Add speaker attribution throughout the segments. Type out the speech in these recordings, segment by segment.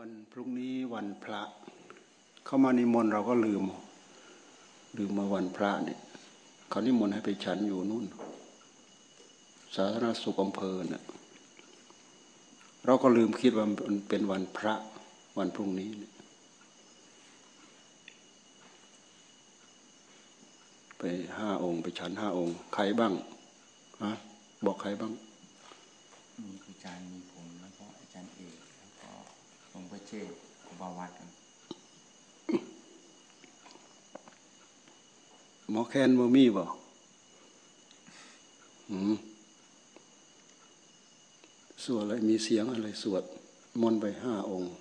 Speaker 1: วันพรุ่งนี้วันพระ เข้ามานิมนต์เราก็ลืม ลืมมาวันพระเนี่ยเขานิมนต์ให้ไปฉันอยู่นู่น สาธารณสุขอำเภอเนี่ยเราก็ลืมคิดว่ามันเป็นวันพระวันพรุ่งนี้เนี่ยไปห้าองค์ ไปฉันห้าองค์ ใครบ้างฮะบอกใครบ้าง
Speaker 2: มีอาจารย์มี หลวงพ่อเจ้ครูบาวัดกัน
Speaker 1: หมอแคนบ่มีบ่หืมสวดอะไรมีเสียงอะไรสวดมนต์ไปห้าองค์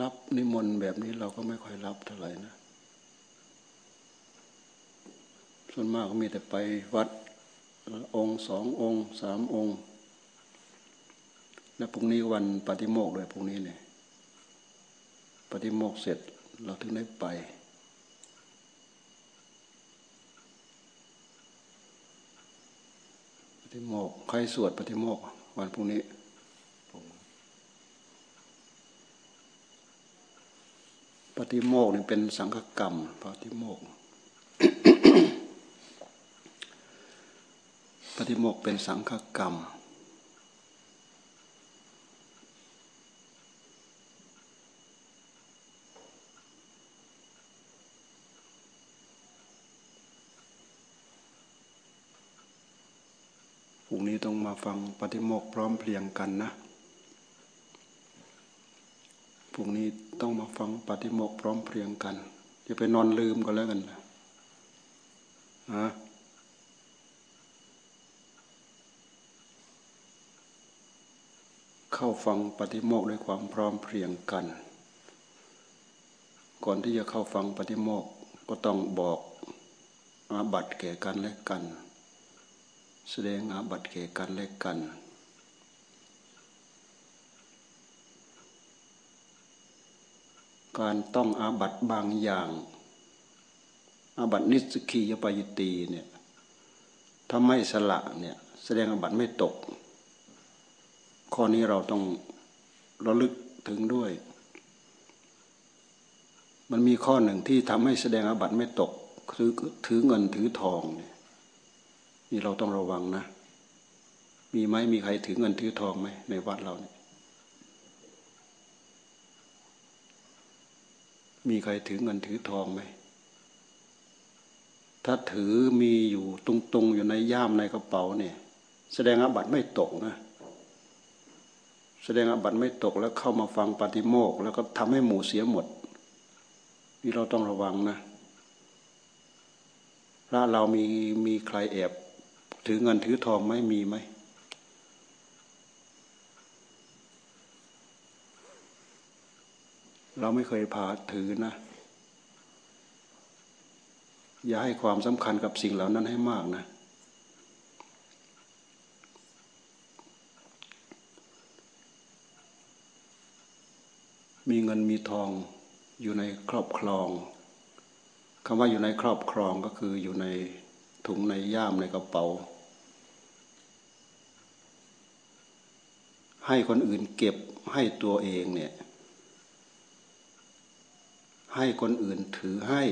Speaker 1: รับนิมนต์แบบนี้เราก็ไม่ค่อยรับเท่าไหร่นะ ส่วนมากก็มีแต่ไปวัด องค์สององค์สามองค์ และพรุ่งนี้วันปฏิโมกข์ด้วยพรุ่งนี้เนี่ยปฏิโมกเสร็จเราถึงได้ไป ปฏิโมกใครสวดปฏิโมกวันพรุ่งนี้ปฏิโมกข์นี่เป็นสังฆกรรมปฏิโมกข์ ป ฏิโมกเป็นสังฆกรรม พรุ่งนี้ต้องมาฟังปฏิโมกพร้อมเพรียงกันนะ พรุ่งนี้ต้องมาฟังปฏิโมกพร้อมเพรียงกันอย่าไปนอนลืมก็แล้วกันนะฮะ เข้าฟังปฏิโมกข์ด้วยความพร้อมเพรียงกัน ก่อนที่จะเข้าฟังปฏิโมกข์ก็ต้องบอกอาบัตแก่กันและกัน แสดงอาบัตแก่กันและกัน การต้องอาบัตบางอย่าง อาบัตนิสกียปายตีเนี่ยถ้าไม่สละเนี่ยแสดงอาบัตไม่ตก ข้อนี้เราต้องระลึกถึงด้วย มันมีข้อหนึ่งที่ทำให้แสดงอาบัติไม่ตกถือถือเงินถือทองเนี่ยนี่เราต้องระวังนะ มีไหมมีใครถือเงินถือทองไหมในวัดเราเนี่ยมีใครถือเงินถือทองไหม ถ้าถือมีอยู่ตรงๆอยู่ในย่ามในกระเป๋าเนี่ย แสดงอาบัติไม่ตกนะ แสดงอาบัติไม่ตกแล้วเข้ามาฟังปาฏิโมกแล้วก็ทำให้หมู่เสียหมด นี่เราต้องระวังนะพระเรามีมีใครแอบถือเงินถือทองไหมมีไหมเราไม่เคยพาถือนะ อย่าให้ความสำคัญกับสิ่งเหล่านั้นให้มากนะ มีเงินมีทองอยู่ในครอบครองคำว่าอยู่ในครอบครองก็คืออยู่ในถุงในย่ามในกระเป๋า ให้คนอื่นเก็บให้ตัวเองเนี่ย ให้คนอื่นถือให้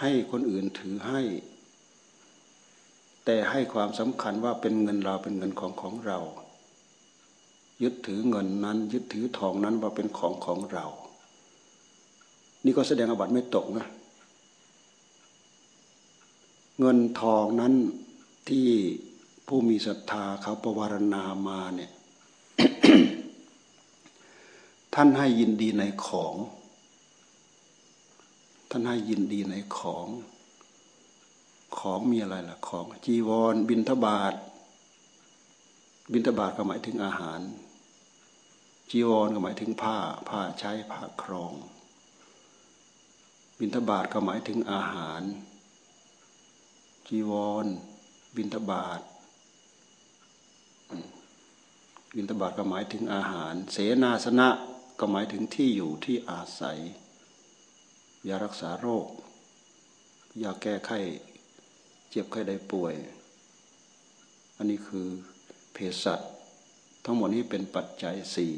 Speaker 1: ให้คนอื่นถือให้ แต่ให้ความสำคัญว่าเป็นเงินเราเป็นเงินของของเรา ยึดถือเงินนั้น ยึดถือทองนั้นว่าเป็นของของเรา นี่ก็แสดงอาบัติไม่ตกนะ เงินทองนั้นที่ผู้มีศรัทธาเขาประวารณามาเนี่ย ท่านให้ยินดีในของ ท่านให้ยินดีในของ ของมีอะไรล่ะของ จีวร บินทบาทบินทบาทก็หมายถึงอาหาร จีวรก็หมายถึงผ้า ผ้าใช้ผ้าครอง บินทบาทก็หมายถึงอาหาร จีวร บินทบาทบินทบาทก็หมายถึงอาหาร เสนาสนะก็หมายถึงที่อยู่ที่อาศัยยารักษาโรคยาแก้ไข้เจ็บไข้ได้ป่วย อันนี้คือเพศสัตทั้งหมดนี้เป็นปัจจัยสี่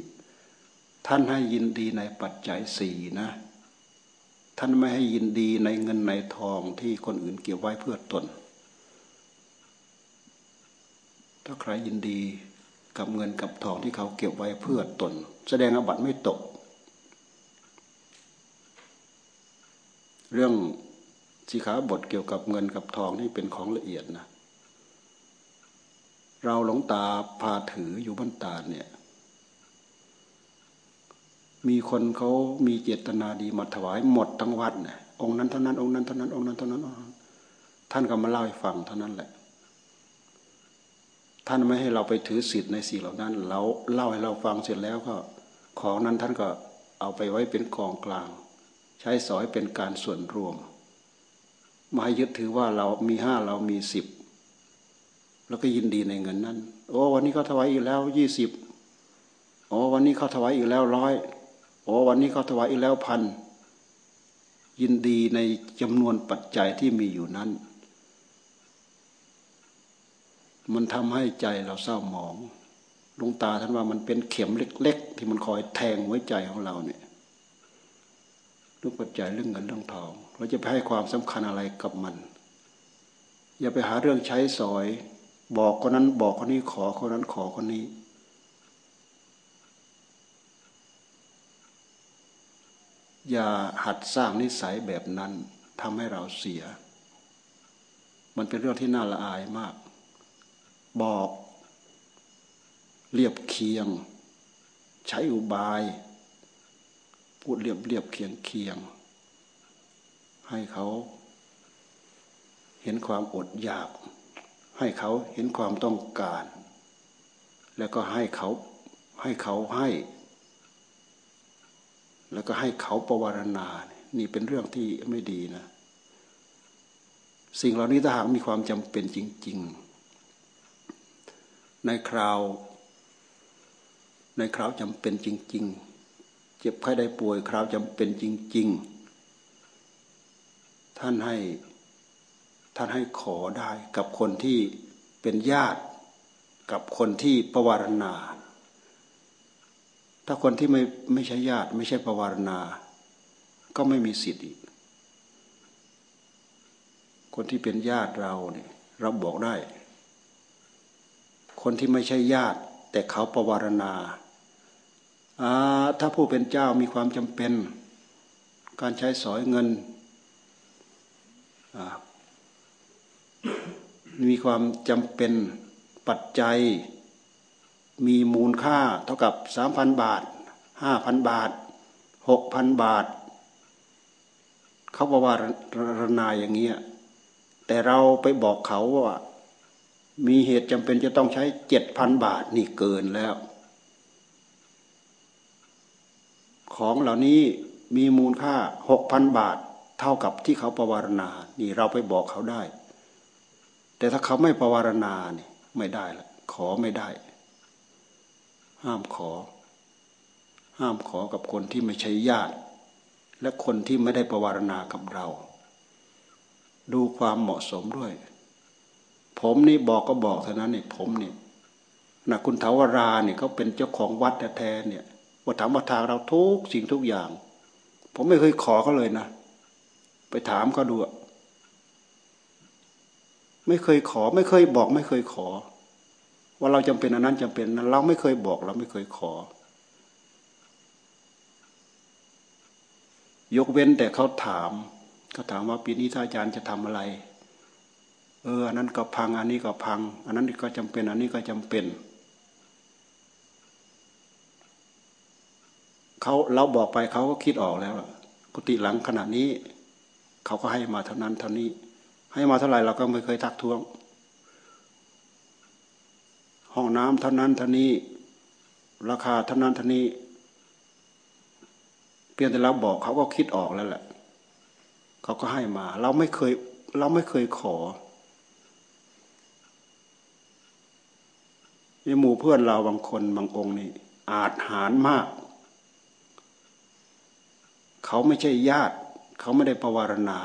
Speaker 1: ท่านให้ยินดีในปัจจัยสี่นะ ท่านไม่ให้ยินดีในเงินในทองที่คนอื่นเก็บไว้เพื่อตน ถ้าใครยินดีกับเงินกับทองที่เขาเก็บไว้เพื่อตน แสดงอบัตไม่ตก เรื่องสีขาบทเกี่ยวกับเงินกับทองนี่เป็นของละเอียดนะ เราหลงตาพาถืออยู่บ้านตาเนี่ย มีคนเขามีเจตนาดีมาถวายหมดทั้งวัดเนี่ยองค์นั้นเท่านั้นองค์นั้นเท่านั้นองค์นั้นเท่านั้นท่านก็มาเล่าให้ฟังเท่านั้นแหละ ท่านไม่ให้เราไปถือสิทธิ์ในสิ่งเหล่านั้น เราเล่าให้เราฟังเสร็จแล้วก็ ของนั้นท่านก็เอาไปไว้เป็นกองกลาง ใช้สอยเป็นการส่วนรวมมายึดถือว่าเรามีห้าเรามีสิบแล้วก็ยินดีในเงินนั้น โอ้วันนี้เขาถวายอีกแล้วยี่สิบโอ้วันนี้เขาถวายอีกแล้วร้อย โอ้วันนี้เขาถวายอีกแล้วพันยินดีในจำนวนปัจจัยที่มีอยู่นั้น มันทำให้ใจเราเศร้าหมองลุงตาท่านว่ามันเป็นเข็มเล็ก ๆ ที่มันคอยแทงไว้ใจของเราเนี่ยเรื่องปัจจัยเรื่องเงินเรื่องทอง เราจะไปให้ความสำคัญอะไรกับมัน อย่าไปหาเรื่องใช้สอย บอกคนนั้นบอกคนนี้ขอคนนั้นขอคนนี้ อย่าหัดสร้างนิสัยแบบนั้นทำให้เราเสีย มันเป็นเรื่องที่น่าละอายมาก บอกเรียบเคียง ใช้อุบาย พูดเรียบเรียบเคียงเคียง ให้เขาเห็นความอดอยาก ให้เขาเห็นความต้องการ แล้วก็ให้เขาให้เขาให้ แล้วก็ให้เขาประวารณา นี่เป็นเรื่องที่ไม่ดีนะ สิ่งเหล่านี้ถ้าหากมีความจำเป็นจริง ๆ ในคราว ในคราวจำเป็นจริง ๆ เจ็บไข้ได้ป่วยคราวจำเป็นจริง ๆ ท่านให้ท่านให้ขอได้กับคนที่เป็นญาติกับคนที่ประวารณา ถ้าคนที่ไม่ไม่ใช่ญาติ ไม่ใช่ปวารณาก็ไม่มีสิทธิ์อีก คนที่เป็นญาติเราเนี่ยเราบอกได้ คนที่ไม่ใช่ญาติ แต่เขาปวารณาถ้าผู้เป็นเจ้ามีความจำเป็น การใช้สอยเงินมีความจำเป็นปัจจัย มีมูลค่าเท่ากับสามพันบาทห้าพันบาทหกพันบาท เขาบอกว่าระนาอย่างเงี้ยแต่เราไปบอกเขาว่า มีเหตุจำเป็นจะต้องใช้เจ็ดพันบาทนี่เกินแล้ว ของเหล่านี้มีมูลค่าหกพันบาท เท่ากับที่เขาประวารณา นี่เราไปบอกเขาได้ แต่ถ้าเขาไม่ประวารณานี่ไม่ได้ละขอไม่ได้ ห้ามขอ ห้ามขอกับคนที่ไม่ใช่ญาติ และคนที่ไม่ได้ประวารณากับเรา ดูความเหมาะสมด้วย ผมนี่บอกก็บอกเท่านั้นเนี่ยผมเนี่ยนะคุณเทวราเนี่ยเขาเป็นเจ้าของวัดแท้ๆเนี่ยว่าถามว่าทางเราทุกสิ่งทุกอย่าง ผมไม่เคยขอเขาเลยนะ ไปถามเขาดูไม่เคยขอ ไม่เคยบอก ไม่เคยขอ ว่าเราจำเป็นอันนั้นจำเป็นนั้นเราไม่เคยบอกเราไม่เคยขอ ยกเว้นแต่เขาถามเขาถามว่าปีนี้ท่านอาจารย์จะทำอะไร เอออันนั้นก็พังอันนี้ก็พัง อันนั้นก็จำเป็น อันนี้ก็จำเป็นเขาเราบอกไปเขาก็คิดออกแล้วกุฏิหลังขนาดนี้ เขาก็ให้มาเท่านั้นเท่านี้ ให้มาเท่าไหร่เราก็ไม่เคยทักท้วง ห้องน้ำเท่านั้นเท่านี้ ราคาเท่านั้นเท่านี้ เพียงแต่เราบอกเขาก็คิดออกแล้วแหละเขาก็ให้มา เราไม่เคย เราไม่เคยขอในหมู่เพื่อนเราบางคนบางองค์นี่ อาจหารมาก เขาไม่ใช่ญาติ เขาไม่ได้ประวารณา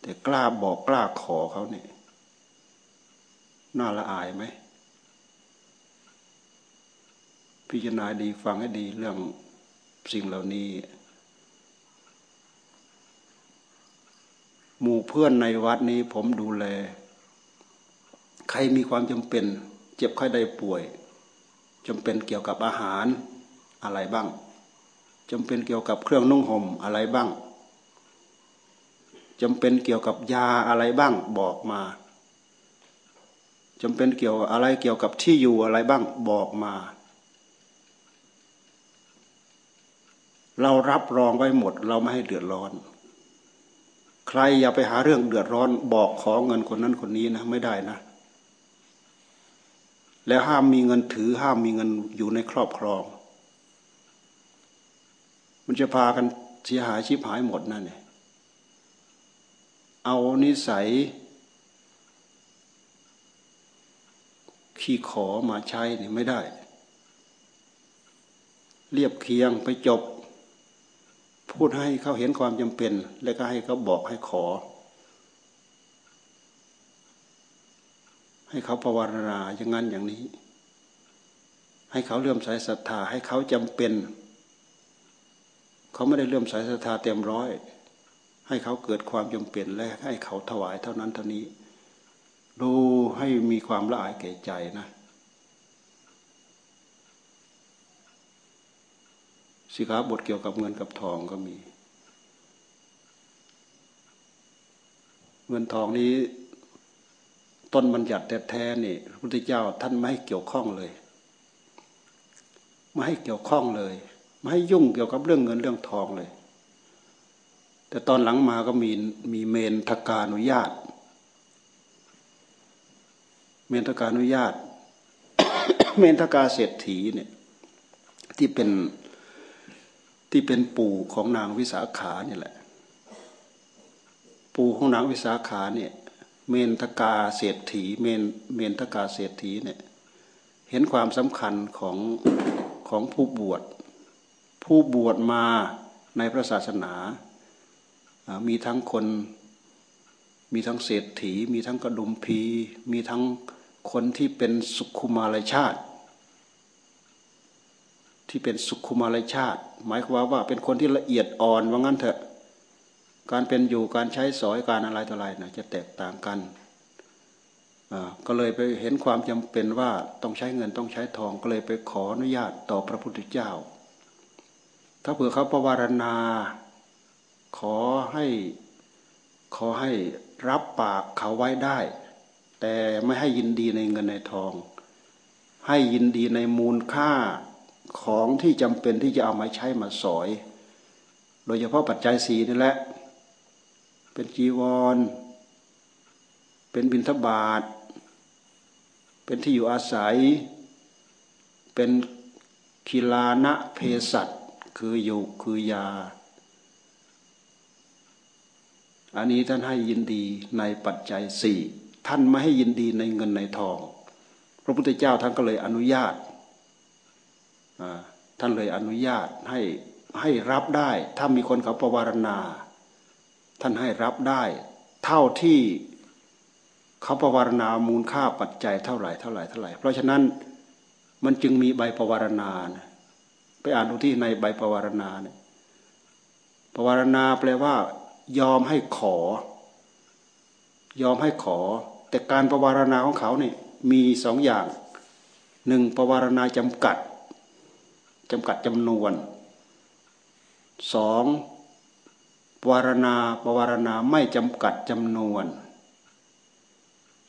Speaker 1: แต่กล้าบอกกล้าขอเขาเนี่ยน่าละอายไหม พิจารณาดีฟังให้ดีเรื่องสิ่งเหล่านี้ หมู่เพื่อนในวัดนี้ผมดูแล ใครมีความจำเป็น เจ็บไข้ได้ป่วยจำเป็นเกี่ยวกับอาหารอะไรบ้างจำเป็นเกี่ยวกับเครื่องนุ่งห่มอะไรบ้างจำเป็นเกี่ยวกับยาอะไรบ้างบอกมาจำเป็นเกี่ยวอะไรเกี่ยวกับที่อยู่อะไรบ้างบอกมา เรารับรองไว้หมด เราไม่ให้เดือดร้อน ใครอย่าไปหาเรื่องเดือดร้อน บอกขอเงินคนนั้นคนนี้นะไม่ได้นะ แล้วห้ามมีเงินถือห้ามมีเงินอยู่ในครอบครอง มันจะพากันเสียหายชิบหายหมดนั่นเองเอานิสัย ขี้ขอมาใช้เนี่ยไม่ได้ เรียบเคียงไปจบ พูดให้เขาเห็นความจำเป็น แล้วก็ให้เขาบอกให้ขอ ให้เขาประวารณาอย่างนั้นอย่างนี้ ให้เขาเลื่อมใสศรัทธาให้เขาจำเป็น เขาไม่ได้เลื่อมใสศรัทธาเต็มร้อย ให้เขาเกิดความจำเป็นและให้เขาถวายเท่านั้นเท่านี้ ดูให้มีความละอายแก่ใจนะ สิขาบทเกี่ยวกับเงินกับทองก็มี เงินทองนี้ ต้นบัญญัติแท้ๆนี่พระพุทธเจ้าท่านไม่ให้เกี่ยวข้องเลย ไม่ให้เกี่ยวข้องเลย ไม่ให้ยุ่งเกี่ยวกับเรื่องเงินเรื่องทองเลย แต่ตอนหลังมาก็มีมีเมนทการอนุญาต เมนทการอนุญาต เมนทกาเศรษฐีเนี่ย ที่เป็น ที่เป็นปู่ของนางวิสาขานี่แหละ ปู่ของนางวิสาขาเนี่ยเมนทกาเศรษฐีเมนเมนทกาเศรษฐีเนี่ยเห็นความสำคัญของของผู้บวช ผู้บวชมาในพระศาสนามีทั้งคนมีทั้งเศรษฐี มีทั้งกระดุมพี มีทั้งคนที่เป็นสุขุมารชาติ ที่เป็นสุขุมารชาติ หมายความว่าเป็นคนที่ละเอียดอ่อนว่างั้นเถอะ การเป็นอยู่การใช้สอยการอะไรต่ออะไรนะจะแตกต่างกันก็เลยไปเห็นความจำเป็นว่าต้องใช้เงินต้องใช้ทองก็เลยไปขออนุญาตต่อพระพุทธเจ้า ถ้าเผื่อเขาประวารณา ขอให้ขอให้รับปากเขาไว้ได้ แต่ไม่ให้ยินดีในเงินในทอง ให้ยินดีในมูลค่า ของที่จำเป็นที่จะเอามาใช้มาสอย โดยเฉพาะปัจจัยสีนี่แหละ เป็นจีวร เป็นบิณฑบาต เป็นที่อยู่อาศัย เป็นคีลานะเพสัตคืออยู่คือยา อันนี้ท่านให้ยินดีในปัจจัยสี่ท่านไม่ให้ยินดีในเงินในทอง พระพุทธเจ้าท่านก็เลยอนุญาต ท่านเลยอนุญาตให้ให้รับได้ ถ้ามีคนเขาประวารณา ท่านให้รับได้ เท่าที่เขาประวารณามูลค่าปัจจัยเท่าไหร่เท่าไหร่เท่าไหร่ เพราะฉะนั้นมันจึงมีใบประวารณาไปอ่านดูที่ในใบประวารณาเนี่ยประวารณาแปลว่า ยอมให้ขอ ยอมให้ขอ แต่การประวารณาของเขาเนี่ยมีสองอย่างหนึ่งประวารณาจำกัด จำกัดจำนวนสองปวารณาปวารณาไม่จำกัดจำนวน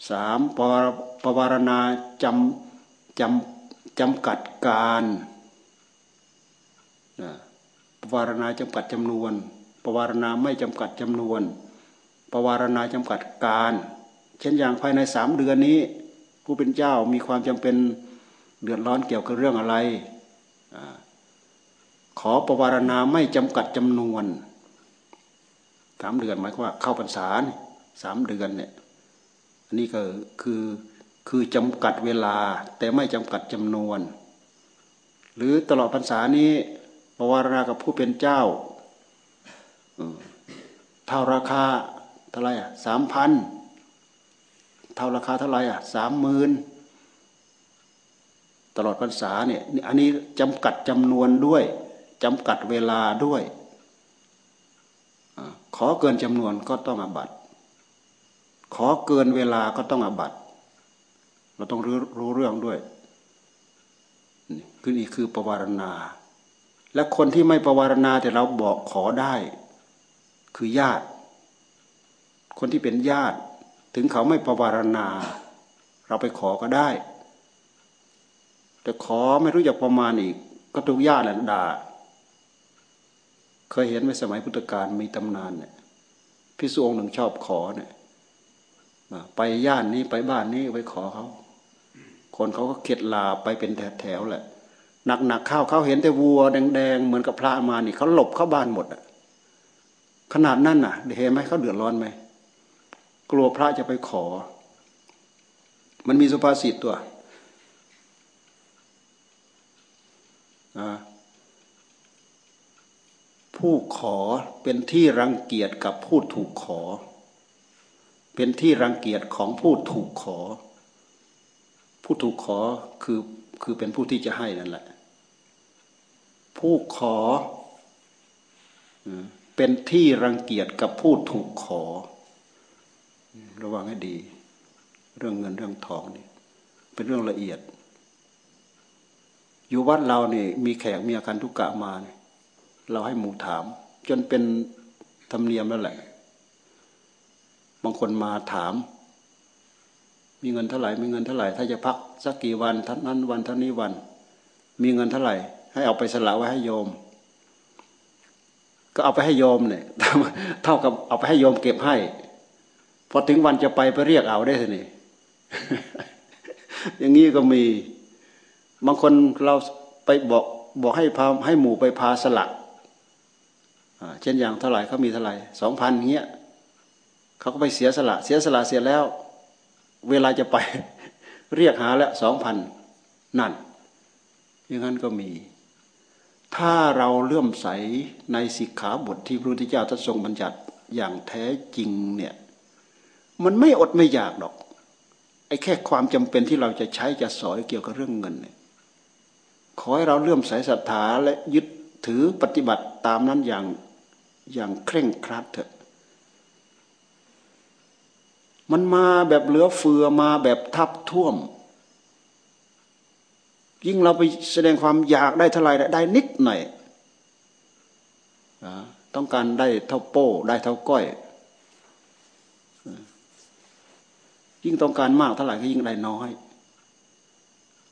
Speaker 1: สามปปวารณาจำจำจำกัดการปวารณาจำกัดจำนวนปวารณาไม่จำกัดจำนวนปวารณาจำกัดการ เช่นอย่างภายในสามเดือนนี้ ผู้เป็นเจ้ามีความจำเป็นเดือดร้อนเกี่ยวกับเรื่องอะไร ขอประวารณาไม่จำกัดจำนวนสามเดือนหมายความว่าเข้าพรรษาสามเดือนเนี่ยอันนี้ก็คือคือจำกัดเวลา แต่ไม่จำกัดจำนวน หรือตลอดพรรษานี้ประวารณากับผู้เป็นเจ้าเท่าราคาเท่าไรอะสามพันทท่าราคาเท่าไรอะสามหมื่นตลอดพรรษาเนี่ยอันนี้จำกัดจำนวนด้วย จำกัดเวลาด้วยขอเกินจำนวนก็ต้องอบัตขอเกินเวลาก็ต้องอบัตเราต้องรู้รู้เรื่องด้วยนี่คือนี่คือประวารณา และคนที่ไม่ประวารณาแต่เราบอกขอได้ คือญาติ คนที่เป็นญาติ ถึงเขาไม่ประวารณา เราไปขอก็ได้ แต่ขอไม่รู้จักประมาณอีก ก็ถูกญาติแหละด่า เคยเห็นไหมสมัยพุทธกาลมีตำนานเนี่ยพิสุองหนึ่งชอบขอเนี่ยไปย่านนี้ไปบ้านนี้ไปขอเขาคนเขาก็เข็ดลาไปเป็นแถวๆแหละหนักๆข้าวเขาเห็นแต่วัว แดงๆเหมือนกับพระมานี่เขาหลบเข้าบ้านหมดอะขนาดนั้นน่ะเห็นไหมเขาเดือดร้อนไหมกลัวพระจะไปขอ มันมีสุภาษิตตัวอ่า ผู้ขอเป็นที่รังเกียจกับผู้ถูกขอ เป็นที่รังเกียจของผู้ถูกขอ ผู้ถูกขอคือคือเป็นผู้ที่จะให้นั่นแหละ ผู้ขอเป็นที่รังเกียจกับผู้ถูกขอ ระวังให้ดี เรื่องเงินเรื่องทองนี่เป็นเรื่องละเอียด อยู่วัดเราเนี่มีแขกมีอาการทุกกะมาเนี่ย เราให้หมู่ถาม จนเป็นธรรมเนียมแล้วแหละ บางคนมาถาม มีเงินเท่าไหร่มีเงินเท่าไหร่ ถ้าจะพักสักกี่วันท่านนั้นวันท่านี้วัน มีเงินเท่าไหร่ ให้เอาไปสละไว้ให้โยม ก็เอาไปให้โยมเนี่ยเท่ากับเอาไปให้โยมเก็บให้พอถึงวันจะไปไปเรียกเอาได้สินี่อย่างนี้ก็มี บางคนเราไปบอกบอกให้พาให้หมู่ไปพาสลัก เช่นอย่างเท่าไหร่เขามีเท่าไหร่สองพันเงี้ยเขาก็ไปเสียสละ เสียสละเสียแล้ว เวลาจะไป เรียกหาแล้วสองพันนั่นอย่างนั้นก็มี ถ้าเราเลื่อมใสในสิกขาบทที่พระพุทธเจ้าทรงบัญญัติอย่างแท้จริงเนี่ยมันไม่อดไม่อยากดอกไอ้แค่ความจำเป็นที่เราจะใช้จะสอยเกี่ยวกับเรื่องเงินเนี่ยขอให้เราเลื่อมใสศรัทธาและยึดถือปฏิบัติตามนั้นอย่าง อย่างเคร่งครัดเถอะ มันมาแบบเหลือเฟือมาแบบทับท่วม ยิ่งเราไปแสดงความอยากได้เท่าไรได้นิดหน่อยต้องการได้เท่าโป้ ได้เท่าก้อย ยิ่งต้องการมากเท่าไหร่ก็ยิ่งได้น้อย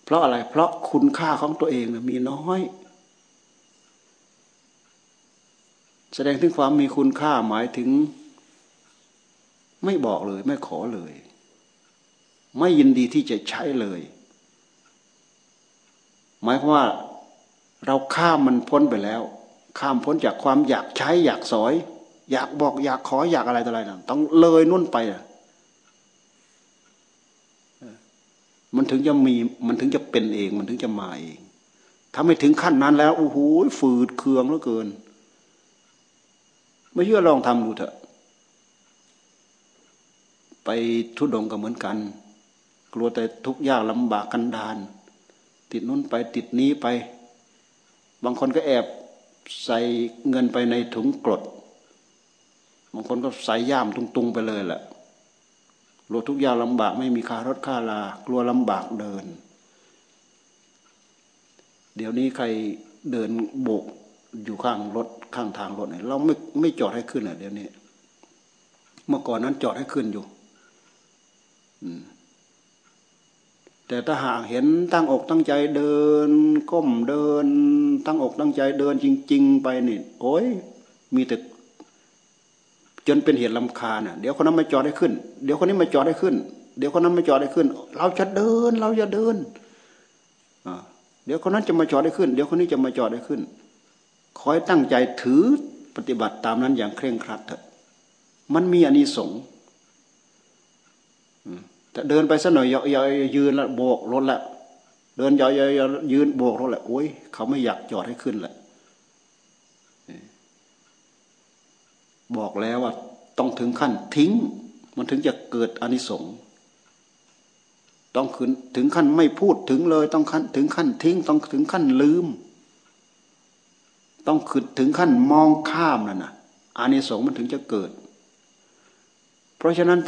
Speaker 1: เพราะอะไร เพราะคุณค่าของตัวเองมีน้อย แสดงถึงความมีคุณค่าหมายถึง ไม่บอกเลย ไม่ขอเลย ไม่ยินดีที่จะใช้เลย หมายความว่าเราข้ามมันพ้นไปแล้ว ข้ามพ้นจากความอยากใช้อยากสอย อยากบอกอยากขออยากอะไรต่ออะไรต้องเลยนุ่นไปอะมันถึงจะมีมันถึงจะเป็นเอง มันถึงจะมาเอง ถ้าไม่ถึงขั้นนั้นแล้วโอ้โหฝืดเคืองเหลือเกิน ไม่เชื่อลองทำดูเถอะ ไปทุดงก็เหมือนกัน กลัวแต่ทุกยากลำบากกันดาน ติดนู้นไปติดนี้ไป บางคนก็แอบใส่เงินไปในถุงกรด บางคนก็ใส่ย่ามตุงๆไปเลยแหละกลัวทุกยากลำบากไม่มีค่ารถค่าลา กลัวลำบากเดิน เดี๋ยวนี้ใครเดินโบก อยู่ข้างรถข้างทางรถเนี่ยเราไม่ไม่จอดให้ขึ้นอะเดี๋ยวนี้ เมื่อก่อนนั้นจอดให้ขึ้นอยู่ อืมแต่ถ้าหากเห็นตั้งอกตั้งใจเดิน ก้มเดิน ตั้งอกตั้งใจเดินจริง ๆ ไปนี่โอ้ยมีแต่จนเป็นเหตุลำคาญอะเดี๋ยวคนนั้นมาจอดให้ขึ้น เดี๋ยวคนนี้มาจอดให้ขึ้น เดี๋ยวคนนั้นมาจอดให้ขึ้น เราจะเดิน เราจะเดินเดี๋ยวคนนั้นจะมาจอดให้ขึ้น เดี๋ยวคนนี้จะมาจอดให้ขึ้น ขอให้ตั้งใจถือปฏิบัติตามนั้นอย่างเคร่งครัดเถอะ มันมีอานิสงส์แต่เดินไปสักหน่อยยอยยืนล้วโบกรถละ เดินยอยยืนโบกรถละโอ้ยเขาไม่อยากจอดให้ขึ้นแหละบอกแล้วว่าต้องถึงขั้นทิ้ง มันถึงจะเกิดอานิสงส์ต้องถึงขั้นไม่พูดถึงเลย ต้องขั้นถึงขั้นทิ้ง ต้องถึงขั้นลืม ต้องขึ้นถึงขั้นมองข้ามนั่นนะอานิสงส์มันถึงจะเกิด เพราะฉะนั้น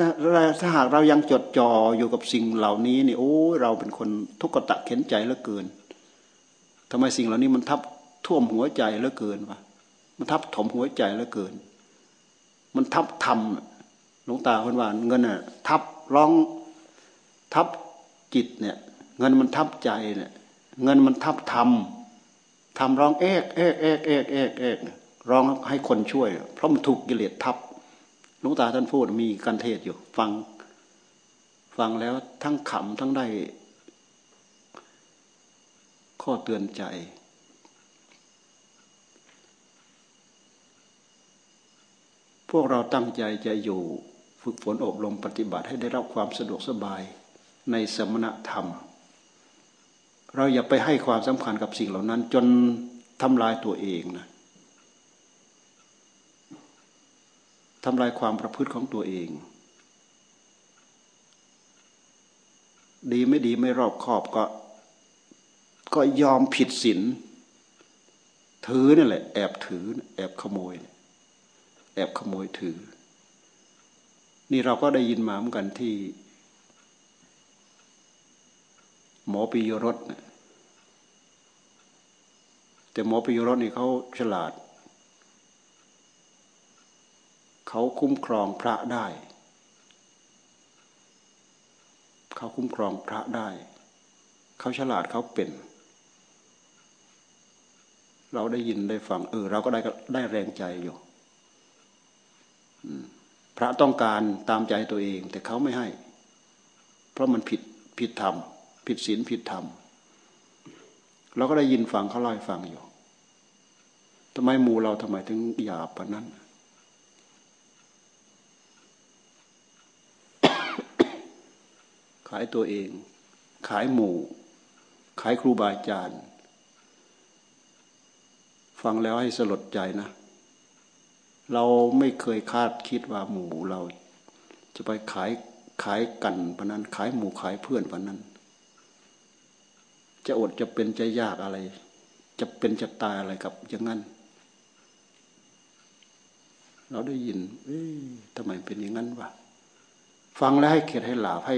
Speaker 1: ถ้าหากเรายังจดจ่ออยู่กับสิ่งเหล่านี้นี่โอ้เราเป็นคนทุกข์ตะเข็นใจเหลือเกินทำไมสิ่งเหล่านี้มันทับท่วมหัวใจเหลือเกินวะมันทับถมหัวใจเหลือเกิน มันทับทำหลวงตาคนว่า เงินน่ะทับร้องทับจิตเนี่ย เงินมันทับใจเนี่ย เงินมันทับทำ ทำร้องเอกเอกเอกเอกเอกเอกร้องให้คนช่วย เพราะมันถูกกิเลสทับลวงตาท่านพูดมีการเทศอยู่ ฟัง ฟังแล้วทั้งขำทั้งได้ ข้อเตือนใจ พวกเราตั้งใจจะอยู่ฝึกฝนอบรมปฏิบัติให้ได้รับความสะดวกสบายในสมณธรรม เราอย่าไปให้ความสำคัญกับสิ่งเหล่านั้น จนทำลายตัวเองนะทำลายความประพฤติของตัวเอง ดีไม่ดีไม่รอบคอบก็ ก็ยอมผิดศีลถือนี่แหละ แอบถือ แอบขโมย แอบขโมยถือ นี่เราก็ได้ยินมาเหมือนกันที่ หมอปิยรสเนี่ยแต่หมอปิยรสนี่เขาฉลาด เขาคุ้มครองพระได้ เขาคุ้มครองพระได้ เขาฉลาดเขาเป็น เราได้ยินได้ฟังเออเราก็ได้ได้แรงใจอยู่พระต้องการตามใจตัวเอง แต่เขาไม่ให้ เพราะมันผิดผิดธรรม ผิดศีลผิดธรรมเราก็ได้ยินฟังเขาเล่าให้ฟังอยู่ทำไมหมูเราทำไมถึงหยาบปานนั้นขายตัวเอง ขายหมู่ ขายครูบาอาจารย์ ฟังแล้วให้สลดใจนะ เราไม่เคยคาดคิดว่าหมู่เรา จะไปขายขายกันปะนั้น ขายหมู่ขายเพื่อนปะนั้น จะอดจะเป็นจะยากอะไร จะเป็นจะตายอะไรกับอย่างนั้น เราได้ยิน เอ๊ะทำไมเป็นอย่างนั้นวะฟังแล้วให้เขียดให้หลาบให้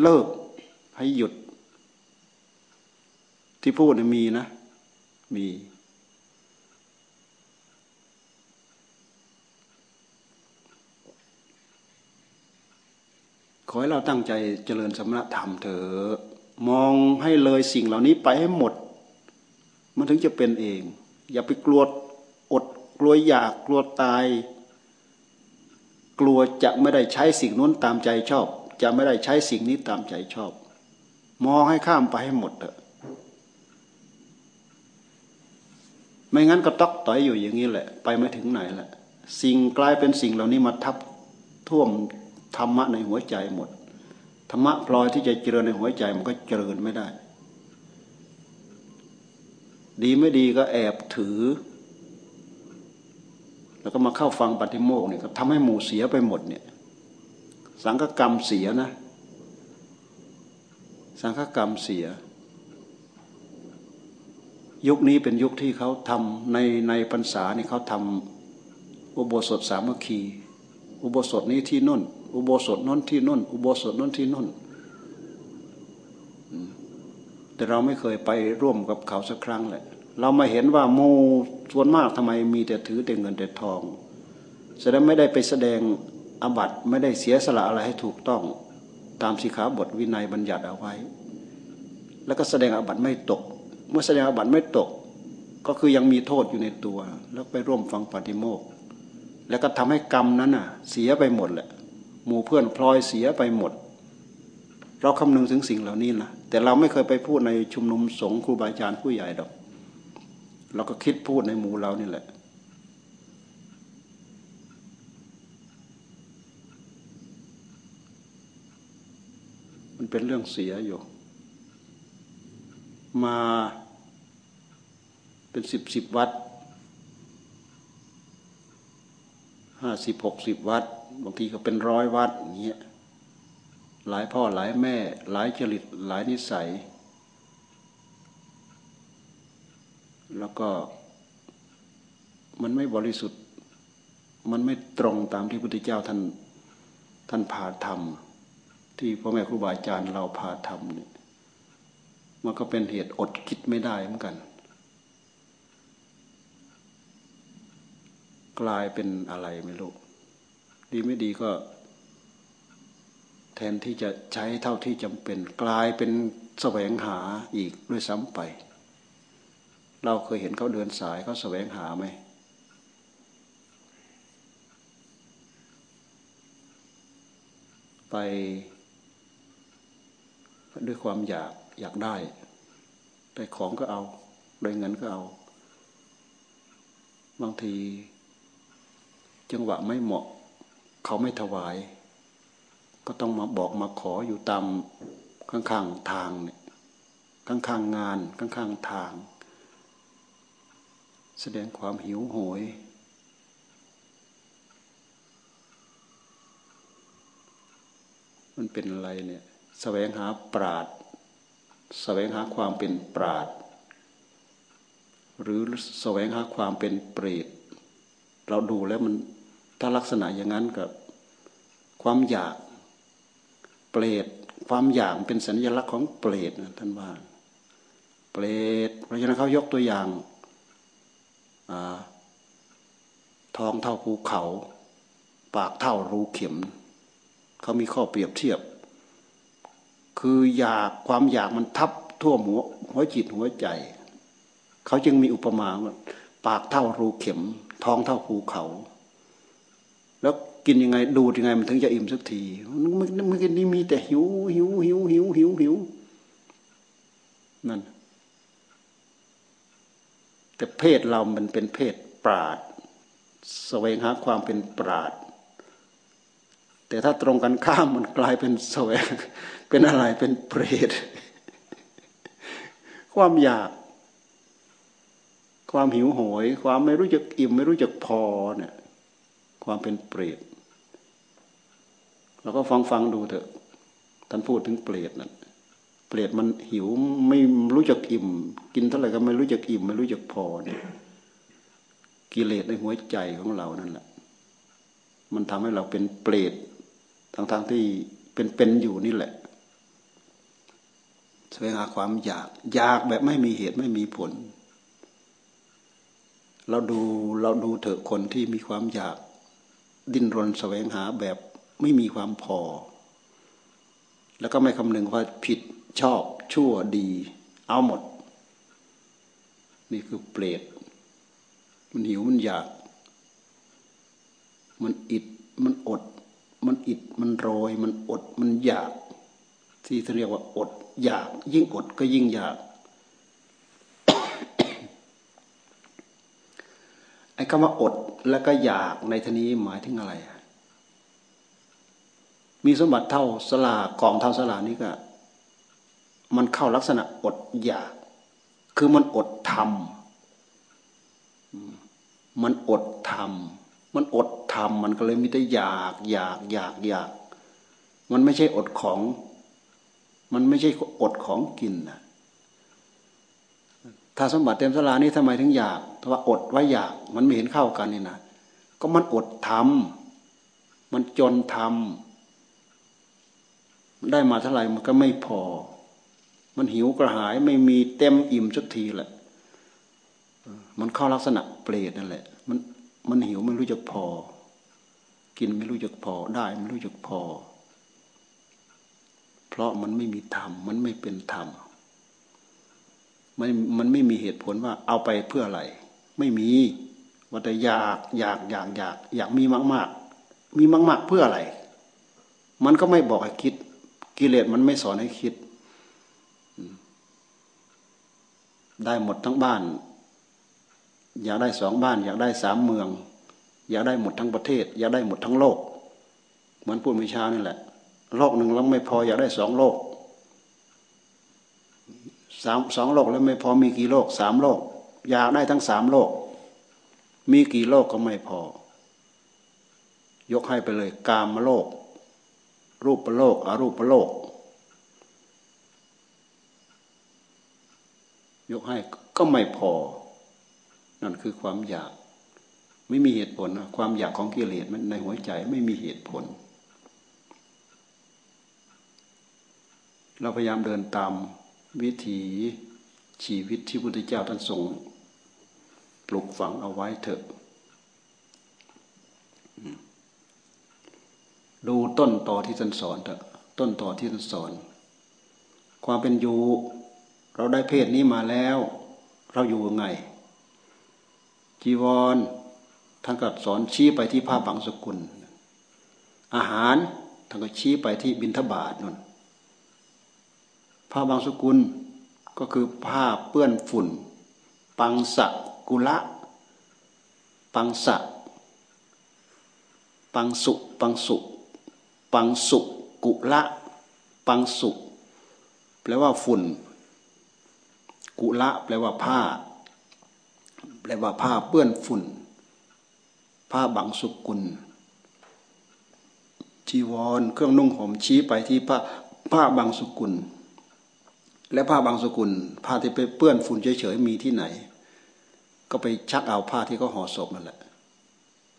Speaker 1: เลิก ให้หยุด ที่พูดมีนะ มี ขอให้เราตั้งใจเจริญสมณธรรมเถอะ มองให้เลยสิ่งเหล่านี้ไปให้หมด มันถึงจะเป็นเอง อย่าไปกลัวอดกลัวอยากกลัวตาย กลัวจะไม่ได้ใช้สิ่งนู้นตามใจชอบ จะไม่ได้ใช้สิ่งนี้ตามใจชอบ มองให้ข้ามไปให้หมดเถอะไม่งั้นก็ตอกต่อยอยู่อย่างนี้แหละ ไปไม่ถึงไหนแหละ สิ่งกลายเป็นสิ่งเหล่านี้มาทับท่วมธรรมะในหัวใจหมด รรมะพลอยที่จะเจริญในหัวใจมันก็เจริญไม่ได้ ดีไม่ดีก็แอบถือ แล้วก็มาเข้าฟังปฏิโมกเนี่ยก็ทำให้หมู่เสียไปหมดเนี่ย สังฆกรรมเสียนะ สังฆกรรมเสีย ยุคนี้เป็นยุคที่เขาทำในในพรรษาเนี่ยเขาทำอุโบสถสามัคคี อุโบสถนี้ที่นุ่น อุโบสถน้นที่น้นอุโบสถน้นที่น้นแต่เราไม่เคยไปร่วมกับเขาสักครั้งเลยเรามาเห็นว่าโมส่วนมากทำไมมีแต่ถือแต่เงินแต่ทองแสดงไม่ได้ไปแสดงอบัตไม่ได้เสียสละอะไรให้ถูกต้องตามสิขาบทวินัยบัญญัติเอาไว้ แล้วก็แสดงอบัตไม่ตก เมื่อแสดงอบัตไม่ตก ก็คือยังมีโทษอยู่ในตัว แล้วไปร่วมฟังปฏิโมกแล้วก็ทำให้กรรมนั้นน่ะ เสียไปหมดแหละ หมู่เพื่อนพลอยเสียไปหมด เราคำนึงถึงสิ่งเหล่านี้นะแต่เราไม่เคยไปพูดในชุมนุมสงฆ์ครูบาอาจารย์ผู้ใหญ่ดอก เราก็คิดพูดในหมู่เรานี่แหละมันเป็นเรื่องเสียอยู่ มาเป็นสิบสิบวัดห้าสิบหกสิบวัด บางทีก็เป็นร้อยวัดอย่างเงี้ยหลายพ่อหลายแม่ หลายจริตหลายนิสัย แล้วก็มันไม่บริสุทธิ์ มันไม่ตรงตามที่พุทธเจ้าท่านท่านพาทำที่พ่อแม่ครูบาอาจารย์เราพาทำเนี่ยมันก็เป็นเหตุอดคิดไม่ได้เหมือนกัน กลายเป็นอะไรไม่รู้ ดีไม่ดีก็ แทนที่จะใช้เท่าที่จำเป็น กลายเป็นแสวงหาอีกด้วยซ้ำไป เราเคยเห็นเขาเดินสายเขาแสวงหาไหมไปด้วยความอยากอยากได้ได้ของก็เอาได้เงินก็เอา บางที จังหวะไม่เหมาะ เขาไม่ถวาย ก็ต้องมาบอกมาขออยู่ตามข้างๆทางเนี่ยข้างๆงานข้างๆทาง แสดงความหิวโหย มันเป็นอะไรเนี่ยสแสวงหาปราดสแสวงหาความเป็นปราดหรือสแสวงหาความเป็นเปรตเราดูแล้วมัน ถ้าลักษณะอย่างนั้นกับความอยากเปรตความอยากเป็นสัญลักษณ์ของเปรตนะท่านว่า เปรตเพราะฉะนั้นเขายกตัวอย่างทองเท่าภูเขา ปากเท่ารูเข็ม เขามีข้อเปรียบเทียบ คืออยากความอยากมันทับทั่วหัวหัวจิตหัวใจ เขาจึงมีอุปมาว่าปากเท่ารูเข็ม ท้องเท่าภูเขา แล้วกินยังไงดูยังไงมันถึงจะอิ่มสักทีมันมันกินนี่มีแต่หิวหิวหิวหิวหิวหิวนั่นแต่เพศเรามันเป็นเพศปราดแสวงหาความเป็นปราดแต่ถ้าตรงกันข้ามมันกลายเป็นแสวง เป็นอะไรเป็นเปรตความอยาก ความหิวโหย ความไม่รู้จักอิ่มไม่รู้จักพอเนี่ย ความเป็นเปรตเราก็ฟังฟังดูเถอะท่านพูดถึงเปรตนั่นเปรตมันหิวไม่รู้จักอิ่ม กินเท่าไหร่ก็ไม่รู้จักอิ่ม ไม่รู้จักพอเนี่ยกิเลสในหัวใจของเรานั่นแหละ มันทำให้เราเป็นเปรตทั้งๆทที่เป็นเป็นอยู่นี่แหละแสวงหาความอยากอยากแบบไม่มีเหตุไม่มีผล เราดูเราดูเถอะคนที่มีความอยาก ดิ้นรนแสวงหาแบบไม่มีความพอ แล้วก็ไม่คำนึงว่าผิดชอบชั่วดี เอาหมด นี่คือเปรตมันหิวมันอยาก มันอิดมันอด มันอิดมันโรย มันอดมันอยาก ที่เรียกว่าอด อยาก ยิ่งอดก็ยิ่งอยากไอ้ คำว่าอดแล้วก็อยากในทีนี้หมายถึงอะไร มีสมบัติเท่าสลากองเท่าสลานี้ก็ มันเข้าลักษณะอดอยาก คือมันอดทำมันอดทำมันอดทำมันก็เลยมีแต่อยากอยากอยากอยาก มันไม่ใช่อดของ มันไม่ใช่อดของกินนะ ถ้าสมบัติเต็มสลานี่ทำไมถึงอยากเพราะว่าอดไว้อยาก มันไม่เห็นเข้ากันนี่นะก็มันอดทำมันจนทำได้มาเท่าไหร่มันก็ไม่พอ มันหิวกระหายไม่มีเต็มอิ่มสักทีแหละ มันเข้าลักษณะเปรตนั่นแหละ มันมันหิวไม่รู้จักพอ กินไม่รู้จักพอได้ไม่รู้จักพอ เพราะมันไม่มีธรรมมันไม่เป็นธรรม มันมันไม่มีเหตุผลว่าเอาไปเพื่ออะไร ไม่มีว่าแต่อยากอยากอยากอยากอยากมีมากมากมีมากมากเพื่ออะไร มันก็ไม่บอกให้คิด กิเลสมันไม่สอนให้คิด ได้หมดทั้งบ้าน อยากได้สองบ้าน อยากได้สามเมือง อยากได้หมดทั้งประเทศ อยากได้หมดทั้งโลกเหมือนพูดเมื่อเช้านี่แหละโลกหนึ่งแล้วไม่พออยากได้สองโลก สามสองโลกแล้วไม่พอมีกี่โลกสามโลก อยากได้ทั้งสามโลก มีกี่โลกก็ไม่พอ ยกให้ไปเลยกามโลก รูปโลกอรูปโลก ยกให้ก็ไม่พอ นั่นคือความอยาก ไม่มีเหตุผลนะความอยากของกิเลสมันในหัวใจไม่มีเหตุผลเราพยายามเดินตาม วิถีชีวิตที่พุทธเจ้าท่านทรงปลุกฝังเอาไว้เถอะ ดูต้นต่อที่ท่านสอนเถอะ ต้นต่อที่ท่านสอน ความเป็นอยู่ เราได้เพศนี้มาแล้ว เราอยู่ยังไง จีวรท่านก็สอนชี้ไปที่ผ้าบังสกุล อาหารท่านก็ชี้ไปที่บิณฑบาตนั่น ผ้าบางสกุลก็คือผ้าเปื้อนฝุ่น ปังสะกุละ ปังสะ ปังสุ ปังสุ ปังสุกุละ ปังสุแปลว่าฝุ่น กุละ แปลว่าผ้า แปลว่าผ้าเปื้อนฝุ่น ผ้าบังสุกุลจีวร เครื่องนุ่งห่มชี้ไปที่ผ้าผ้าบางสุกุล และผ้าบางสกุล ผ้าที่ไปเปื้อนฝุ่นเฉยๆมีที่ไหน ก็ไปชักเอาผ้าที่เขาห่อศพนั่นแหละ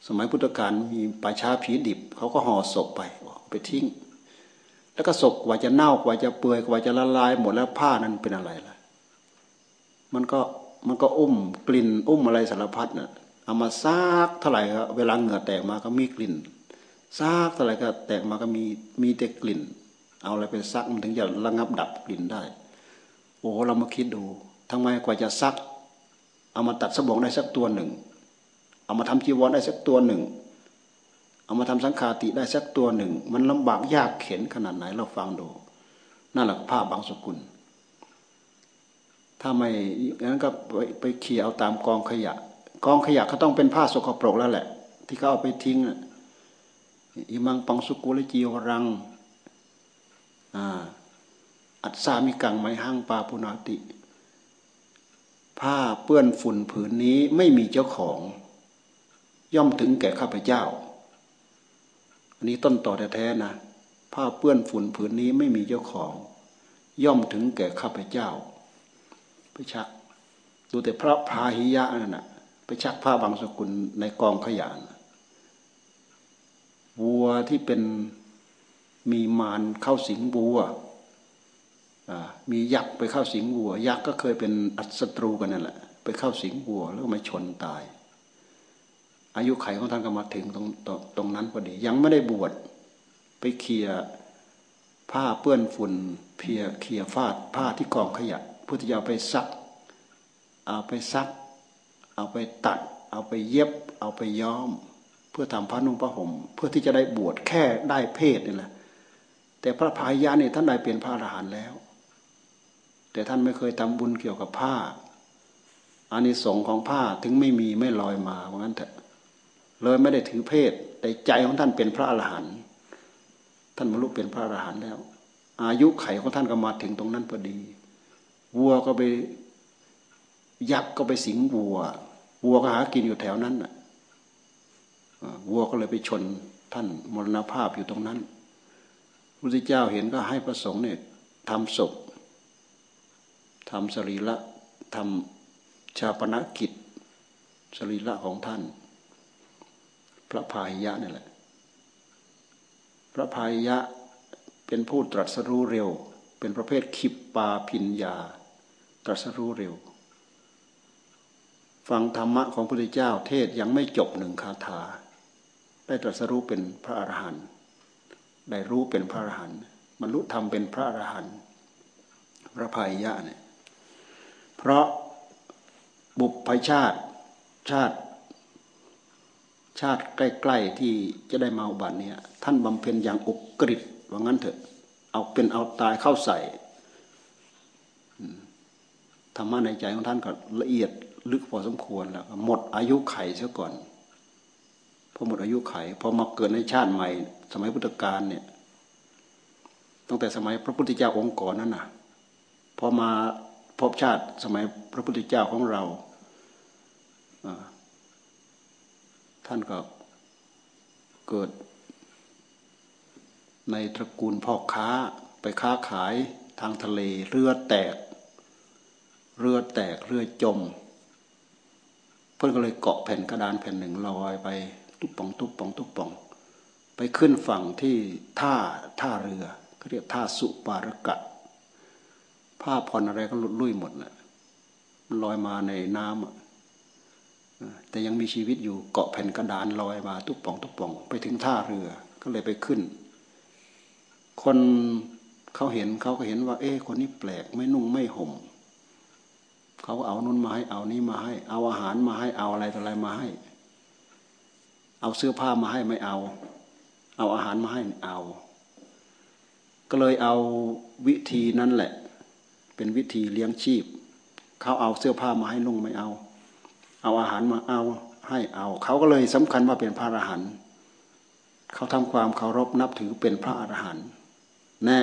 Speaker 1: สมัยพุทธกาลมีป่าช้าผีดิบเขาก็ห่อศพไปไปทิ้ง แล้วก็ศพกว่าจะเน่ากว่าจะเปื่อยกว่าจะละลาย หมดแล้วผ้านั้นเป็นอะไรล่ะ มันก็มันก็อุ้มกลิ่นอุ้มอะไรสารพัดน่ะเอามาซากเท่าไหร่ก็เวลาเหงื่อแตกมาก็มีกลิ่นซากเท่าไหร่ก็แตกมาก็มีมีแต่กลิ่น เอาอะไรไปซักมันถึงจะระงับดับกลิ่นได้ อ้เรามาคิดดูทำไมกว่าจะซัก เอามาตัดสบองได้สักตัวหนึ่ง เอามาทำจีวรได้สักตัวหนึ่ง เอามาทำสังขาติได้สักตัวหนึ่ง มันลำบากยากเข็นขนาดไหนเราฟังดูนั่นแหละผ้าบางสกุล ถ้าไม่งั้นก็ไปไปเขี่ยเอาตามกองขยะ กองขยะเขาต้องเป็นผ้าสกปรกแล้วแหละ ที่เขาเอาไปทิ้งอิมังปังสุกุลจีวรัง อ่า อัศามิกังไมหังปาปุนาติ ผ้าเปื้อนฝุ่นผืนนี้ไม่มีเจ้าของ ย่อมถึงแก่ข้าพเจ้า อันนี้ต้นต่อแท้ๆนะ ผ้าเปื้อนฝุ่นผืนนี้ไม่มีเจ้าของ ย่อมถึงแก่ข้าพเจ้า ไปชัก ดูแต่พระพาหิยะนั่นนะไปชักผ้าบางสกุลในกองขยะวัวที่เป็นมีมารเข้าสิงวัว มียักษ์ไปเข้าสิงวัว ยักษ์ก็เคยเป็นอัศตรูกันนั่นแหละ ไปเข้าสิงวัวแล้วมาชนตาย อายุไขของท่านก็มาถึงตรงตรงตรงนั้นพอดี ยังไม่ได้บวชไปเคลียผ้าเปื้อนฝุ่นเพียเคลียฟาดผ้าที่กองขยะพุทธเจ้าไปซัก เอาไปซัก เอาไปตัด เอาไปเย็บ เอาไปย้อม เพื่อทำผ้านุ่งผ้าห่มเพื่อที่จะได้บวชแค่ได้เพศนี่แหละแต่พระพายาเนี่ยท่านได้เป็นพระอรหันต์แล้ว แต่ท่านไม่เคยทำบุญเกี่ยวกับผ้าอานิสงส์ของผ้าถึงไม่มีไม่ลอยมาเพราะงั้นเถอะเลยไม่ได้ถือเพศ แต่ใจของท่านเป็นพระอรหันต์ท่านบรรลุเป็นพระอรหันต์แล้ว อายุไขของท่านก็มาถึงตรงนั้นพอดีวัวก็ไปยักษ์ก็ไปสิงวัว วัวก็หากินอยู่แถวนั้นน่ะวัวก็เลยไปชนท่านมรณภาพอยู่ตรงนั้นพระพุทธเจ้าเห็นก็ให้พระสงฆ์เนี่ยทำศพำสรีระทำชาปนกิจ สรีระของท่าน พระพายยะนี่แหละ พระพายยะเป็นผู้ตรัสรู้เร็ว เป็นประเภทขิปปาพิญญา ตรัสรู้เร็ว ฟังธรรมะของพระพุทธเจ้าเทศยังไม่จบหนึ่งคาถา ได้ตรัสรู้เป็นพระอรหันต์ได้รู้เป็นพระอรหันต์บรรลุธรรมเป็นพระอรหันต์พระพายยะเนี่ย เพราะบุพชาติชาติชาติใกล้ๆที่จะได้มาอุบัติเนี่ยท่านบำเพ็ญอย่างอุกฤษว่างั้นเถอะ เอาเป็นเอาตายเข้าใส่ธรรมะในใจของท่านก็ละเอียดลึกพอสมควรแล้ว หมดอายุไขเสียก่อนพอหมดอายุไขพอมาเกิดในชาติใหม่ สมัยพุทธกาลเนี่ยตั้งแต่สมัยพระพุทธเจ้าองค์ก่อนนั่นน่ะพอมา พบชาติสมัยพระพุทธเจ้าของเรา ท่านก็เกิดในตระกูลพ่อค้าไปค้าขายทางทะเลเรือแตก เรือแตกเรือจม เพื่อนก็เลยเกาะแผ่นกระดานแผ่นหนึ่งลอยไปตุ๊บป่องตุ๊บป่องตุ๊บป่อง ไปขึ้นฝั่งที่ท่าท่าเรือเขาเรียกท่าสุปารกะ ผ้าผ่อนอะไรก็หลุดลุ่ยหมดนะมันลอยมาในน้ำแต่ยังมีชีวิตอยู่เกาะแผ่นกระดานลอยมาตุ๊บป่องตุ๊บป่อง ไปถึงท่าเรือก็เลยไปขึ้น คนเขาเห็นเขาก็เห็นว่า เอ๊ะคนนี้แปลกไม่นุ่งไม่ห่มเขาเอานุ่นมาให้เอานี้มาให้ เอาอาหารมาให้เอาอะไรต่ออะไรมาให้ เอาเสื้อผ้ามาให้ไม่เอา เอาอาหารมาให้เอา ก็เลยเอาวิธีนั้นแหละ เป็นวิธีเลี้ยงชีพ เขาเอาเสื้อผ้ามาให้นุ่งไม่เอา เอาอาหารมาเอาให้เอา เขาก็เลยสำคัญว่าเป็นพระอรหันต์เขาทำความเคารพนับถือเป็นพระอรหันต์แน่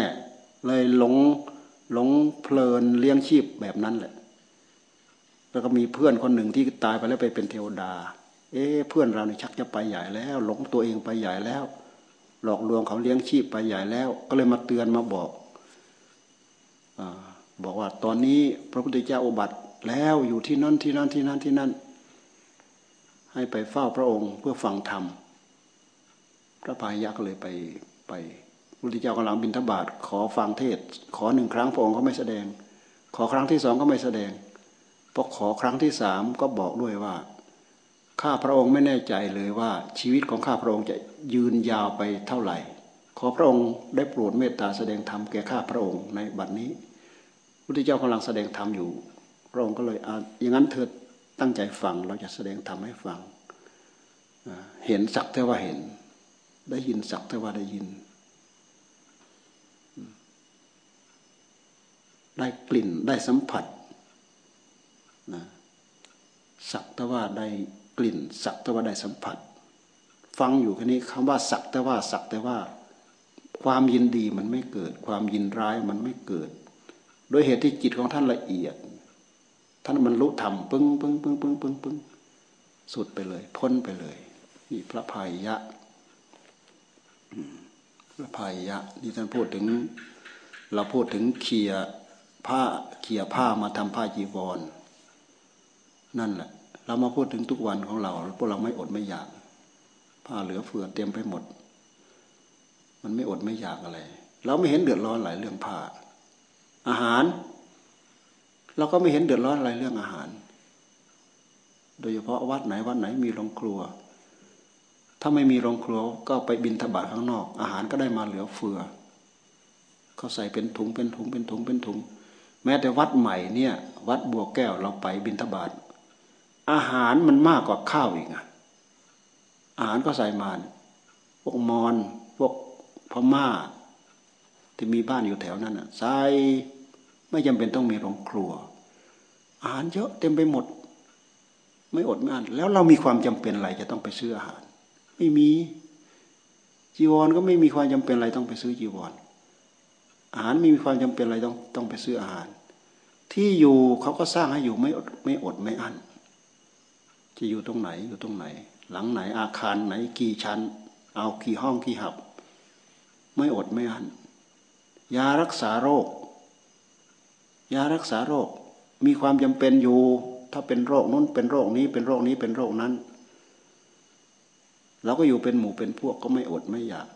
Speaker 1: เลยหลงหลงเพลินเลี้ยงชีพแบบนั้นแหละ แล้วก็มีเพื่อนคนหนึ่งที่ตายไปแล้วไปเป็นเทวดา เอ๊เพื่อนเราเนี่ยชักจะไปใหญ่แล้ว หลงตัวเองไปใหญ่แล้ว หลอกลวงเขาเลี้ยงชีพไปใหญ่แล้ว ก็เลยมาเตือนมาบอกอ บอกว่าตอนนี้พระพุทธเจ้าอุบัติแล้วอยู่ที่นั่นที่นั่นที่นั่นที่นั่น ให้ไปเฝ้าพระองค์เพื่อฟังธรรมพระพายะก็เลยไปไปพระพุทธเจ้ากำลังบินทบาทขอฟังเทศ ขอหนึ่งครั้งพระองค์ก็ไม่แสดง ขอครั้งที่สองก็ไม่แสดงพอขอครั้งที่สามก็บอกด้วยว่าข้าพระองค์ไม่แน่ใจเลยว่าชีวิตของข้าพระองค์จะยืนยาวไปเท่าไหร่ ขอพระองค์ได้โปรดเมตตาแสดงธรรมแก่ข้าพระองค์ในบัดนี้ พุทธเจ้ากำลังแสดงธรรมอยู่พระองค์ก็เลยอาอย่างนั้นเธอตั้งใจฟัง เราจะแสดงธรรมให้ฟัง เห็นสักเท่าว่าเห็น ได้ยินสักเท่าว่าได้ยิน ได้กลิ่นได้สัมผัสนะสักแต่ว่าได้กลิ่น สักแต่ว่าได้สัมผัส ฟังอยู่แค่นี้คำว่า สักแต่ว่าสักแต่ว่า ความยินดีมันไม่เกิด ความยินร้ายมันไม่เกิด โดยเหตุที่จิตของท่านละเอียด ท่านมันรู้ธรรมปึ้งปึ้งปึ้งปึ้งปึ้งปึ้งสุดไปเลย พ้นไปเลยนี่พระพายยะพระพายยะที่ท่านพูดถึง เราพูดถึงเขี่ยผ้าเขี่ยผ้ามาทำผ้าจีวร นั่นแหละ เรามาพูดถึงทุกวันของเรา พวกเราไม่อดไม่อยาก ผ้าเหลือเฟือเต็มไปหมด มันไม่อดไม่อยากอะไร เราไม่เห็นเดือดร้อนหลายเรื่องผ้า อาหาร เราก็ไม่เห็นเดือดร้อนอะไรเรื่องอาหาร โดยเฉพาะวัดไหนวัดไหนมีโรงครัว ถ้าไม่มีโรงครัวก็ไปบินทบาทข้างนอก อาหารก็ได้มาเหลือเฟือ เขาใส่เป็นถุงเป็นถุงเป็นถุงเป็นถุง แม้แต่วัดใหม่เนี่ย วัดบัวแก้วเราไปบินทบาทอาหารมันมากกว่าข้าวอีกอะอาหารก็ใส่มาพวกมอน พวกพม่า ที่มีบ้านอยู่แถวนั้นอะใส่ ไม่จำเป็นต้องมีโรงครัว อาหารเยอะเต็มไปหมด ไม่อดไม่อั้นแล้วเรามีความจำเป็นอะไรจะต้องไปซื้ออาหาร ไม่มีจีวรก็ไม่มีความจำเป็นอะไรต้องไปซื้อจีวร อาหารไม่มีความจำเป็นอะไรต้องต้องไปซื้ออาหาร ที่อยู่เขาก็สร้างให้อยู่ไม่อดไม่อดไม่อั้นจะอยู่ตรงไหนอยู่ตรงไหน หลังไหนอาคารไหนกี่ชั้น เอากี่ห้องกี่หับ ไม่อดไม่อั้นยารักษาโรค ยารักษาโรคมีความจำเป็นอยู่ ถ้าเป็นโรคนู้นเป็นโรคนี้เป็นโรคนี้เป็นโรคนั้นเราก็อยู่เป็นหมู่เป็นพวกก็ไม่อดไม่อยาก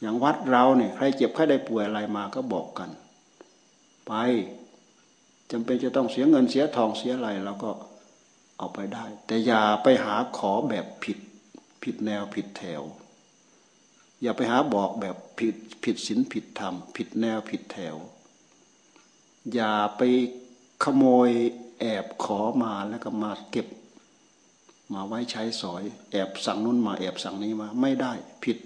Speaker 1: อย่างวัดเราเนี่ยใครเจ็บใครได้ป่วยอะไรมาก็บอกกัน ไปจำเป็นจะต้องเสียเงินเสียทองเสียอะไรเราก็เอาไปได้ แต่อย่าไปหาขอแบบผิด ผิดแนวผิดแถว อย่าไปหาบอกแบบผิดผิดศีลผิดธรรม ผิดแนวผิดแถว อย่าไปขโมยแอบขอมาแล้วก็มาเก็บ มาไว้ใช้สอย แอบสั่งนู้นมาแอบสั่งนี้มา ไม่ได้ผิด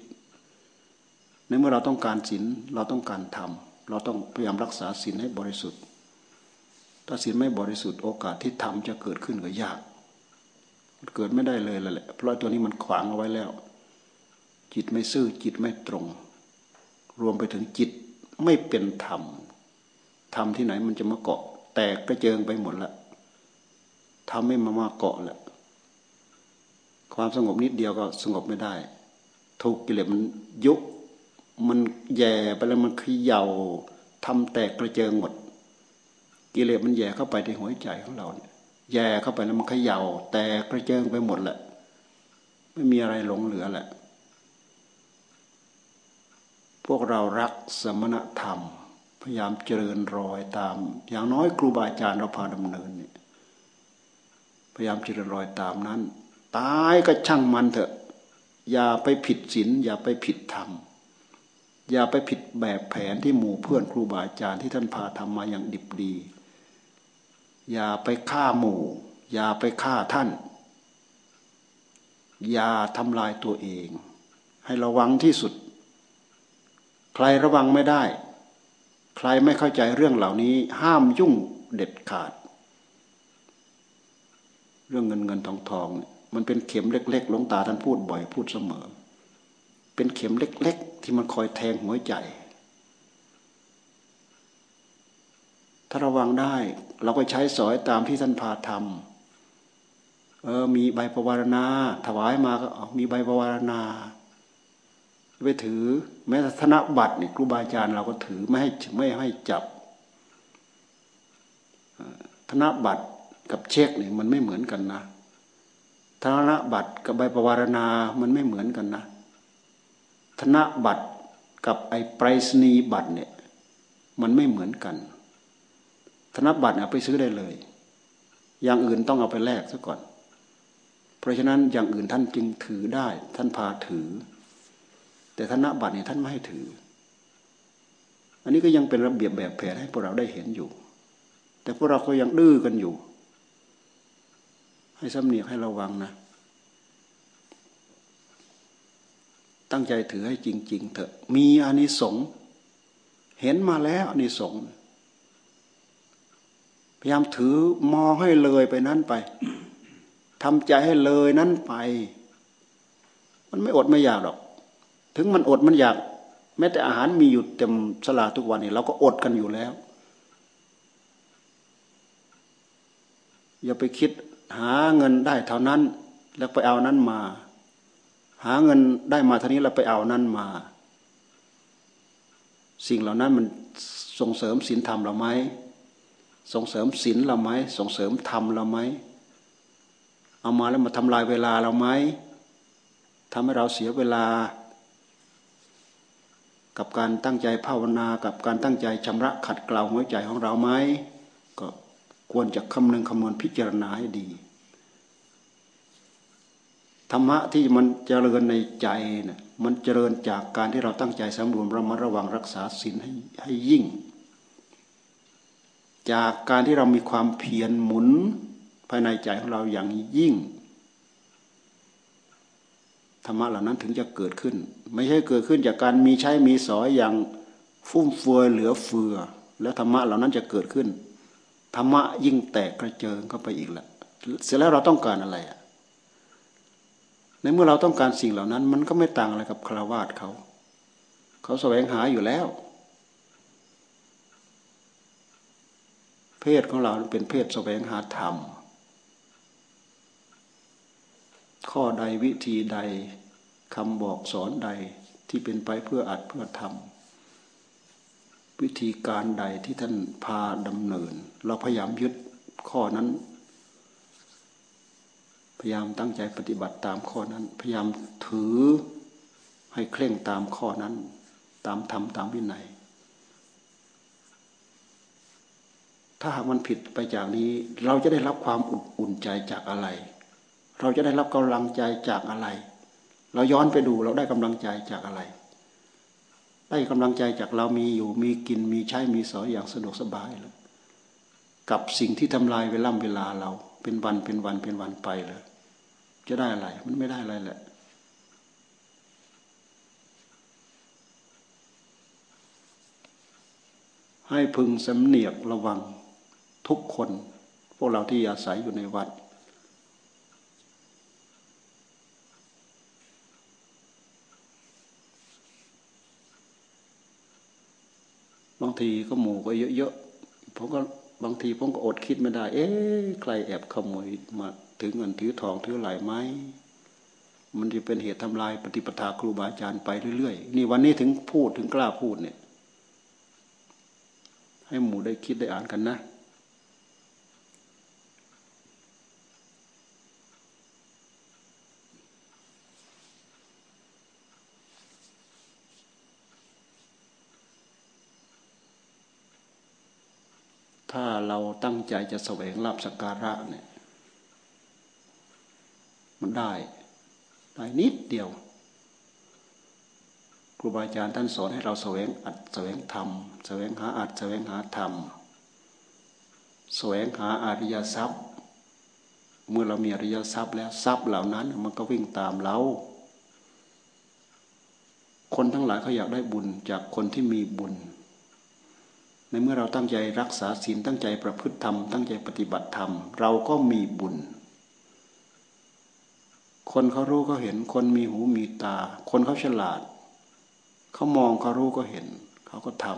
Speaker 1: ในเมื่อเราต้องการศีลเราต้องการธรรมเราต้องพยายามรักษาศีลให้บริสุทธิ์ ถ้าศีลไม่บริสุทธิ์โอกาสที่ทำจะเกิดขึ้นก็ยากเกิดไม่ได้เลยแหละเพราะตัวนี้มันขวางเอาไว้แล้ว จิตไม่ซื่อจิตไม่ตรง รวมไปถึงจิตไม่เป็นธรรม ธรรมที่ไหนมันจะมาเกาะ แตกกระเจิงไปหมดละทำไม่มามาเกาะละความสงบนิดเดียวก็สงบไม่ได้ ถูกกิเลสมันยุบมันแย่ไปแล้วมันขย่าทำแตกกระเจิงหมด กิเลสมันแย่เข้าไปในหัวใจของเราเนี่ยแย่เข้าไปแล้วมันขย่าแตกกระเจิงไปหมดแหละ ไม่มีอะไรหลงเหลือแหละ พวกเรารักสมณธรรม ยายามเจริญรอยตาม อย่างน้อยครูบาอาจารย์เราพาดำเนินเนี่ยพยายามเจริญรอยตามนั้น ตายก็ช่างมันเถอะ อย่าไปผิดศีลอย่าไปผิดธรรมอย่าไปผิดแบบแผนที่หมู่เพื่อนครูบาอาจารย์ที่ท่านพาทำมาอย่างดิบดี อย่าไปฆ่าหมู่ อย่าไปฆ่าท่าน อย่าทำลายตัวเอง ให้ระวังที่สุด ใครระวังไม่ได้ ใครไม่เข้าใจเรื่องเหล่านี้ ห้ามยุ่งเด็ดขาด เรื่องเงินเงินทองทอง มันเป็นเข็มเล็กๆหลวงตาท่านพูดบ่อยพูดเสมอ เป็นเข็มเล็ก ๆ ที่มันคอยแทงหัวใจ ถ้าระวังได้เราก็ใช้สอยตามที่ท่านพาทำเออ มีใบประวารณา ถวายมาก็มีใบประวารณาไปถือ แม้ธนบัตรเนี่ยครูบาอาจารย์เราก็ถือไม่ให้ไม่ให้จับธนบัตรกับเช็คเนี่ยมันไม่เหมือนกันนะธนบัตรกับใบประวารณา มันไม่เหมือนกันนะ ธนบัตรกับไอ้ไปรษณีบัตรเนี่ย มันไม่เหมือนกัน ธนบัตรเอาไปซื้อได้เลย อย่างอื่นต้องเอาไปแลกซะก่อน เพราะฉะนั้นอย่างอื่นท่านจึงถือได้ ท่านพาถือ แต่ธนบัตรเนี่ยท่านไม่ให้ถือ อันนี้ก็ยังเป็นระเบียบแบบแผนให้พวกเราได้เห็นอยู่ แต่พวกเราก็ยังดื้อกันอยู่ ให้สำเนียกให้ระวังนะ ตั้งใจถือให้จริง ๆ เถอะ มีอานิสงส์เห็นมาแล้วอานิสงส์พยายามถือมองให้เลยไปนั้นไปทำใจให้เลยนั้นไป มันไม่อดไม่อยากหรอก ถึงมันอดมันอยาก แม้แต่อาหารมีอยู่เต็มสลาทุกวันนี้เราก็อดกันอยู่แล้ว อย่าไปคิดหาเงินได้เท่านั้น แล้วไปเอานั้นมา หาเงินได้มาเท่านี้แล้วไปเอานั้นมา สิ่งเหล่านั้นมันส่งเสริมศีลธรรมเราไหมส่งเสริมศีลเราไหมส่งเสริมธรรมเราไหมเอามาแล้วมาทำลายเวลาเราไหมทำให้เราเสียเวลา กับการตั้งใจภาวนา กับการตั้งใจชำระขัดเกลาหัวใจของเราไหมก็ควรจะคำนึงคำนวณพิจารณาให้ดีธรรมะที่มันเจริญในใจเนะ่ยมันเจริญจากการที่เราตั้งใจสำรวมระมัดระวังรักษาศีลให้ให้ยิ่ง จากการที่เรามีความเพียรหมุนภายในใจของเราอย่างยิ่งธรรมะเหล่านั้นถึงจะเกิดขึ้น ไม่ใช่เกิดขึ้นจากการมีใช้มีสอยอย่างฟุ่มเฟือยเหลือเฟือ แล้วธรรมะเหล่านั้นจะเกิดขึ้นธรรมะยิ่งแตกกระเจิงเข้าไปอีกละเสร็จแล้วเราต้องการอะไรอะในเมื่อเราต้องการสิ่งเหล่านั้น มันก็ไม่ต่างอะไรกับคารวาสเขา เขาแสวงหาอยู่แล้ว เพศของเราเป็นเพศแสวงหาธรรม ข้อใดวิธีใด คำบอกสอนใดที่เป็นไปเพื่ออัดเพื่อทำวิธีการใดที่ท่านพาดำเนิน เราพยายามยึดข้อนั้น พยายามตั้งใจปฏิบัติตามข้อนั้น พยายามถือให้เคร่งตามข้อนั้น ตามธรรมตามวินัยถ้าหากมันผิดไปจากนี้ เราจะได้รับความอุ่นใจจากอะไร เราจะได้รับกำลังใจจากอะไร เราย้อนไปดูเราได้กำลังใจจากอะไร ได้กำลังใจจากเรามีอยู่มีกินมีใช้มีสอยอย่างสะดวกสบายแล้วกับสิ่งที่ทำลายเวลาเวลาเราเป็นวันเป็นวันเป็นวันไปเลยจะได้อะไรมันไม่ได้อะไรแหละให้พึงสำเนียกระวังทุกคน พวกเราที่อาศัยอยู่ในวัดบาง ทีก็หมู่ก็เยอะๆผมก็บางทีผมก็อดคิดไม่ได้ เอ๊ะใครแอบขโมยมาถือเงินถือทองถือไหลไหมมันจะเป็นเหตุทำลายปฏิปทาครูบาอาจารย์ไปเรื่อยๆ นี่วันนี้ถึงพูดถึงกล้าพูดเนี่ย ให้หมู่ได้คิดได้อ่านกันนะ ถ้าเราตั้งใจจะแสวงลาบสักการะเนี่ย มันได้ ได้นิดเดียวครูบาอาจารย์ท่านสอนให้เราแสวงอัดแสวงธรรมแสวงหาอัดแสวงหาธรรมแสวงหาอริยทรัพย์ เมื่อเรามีอริยทรัพย์แล้วทรัพย์เหล่านั้น มันก็วิ่งตามเราคนทั้งหลายเขาอยากได้บุญจากคนที่มีบุญ ในเมื่อเราตั้งใจรักษาศีลตั้งใจประพฤติธรรมตั้งใจปฏิบัติธรรม เราก็มีบุญ คนเขารู้ก็เห็น คนมีหูมีตา คนเขาฉลาด เขามองเขารู้ก็เห็น เขาก็ทำ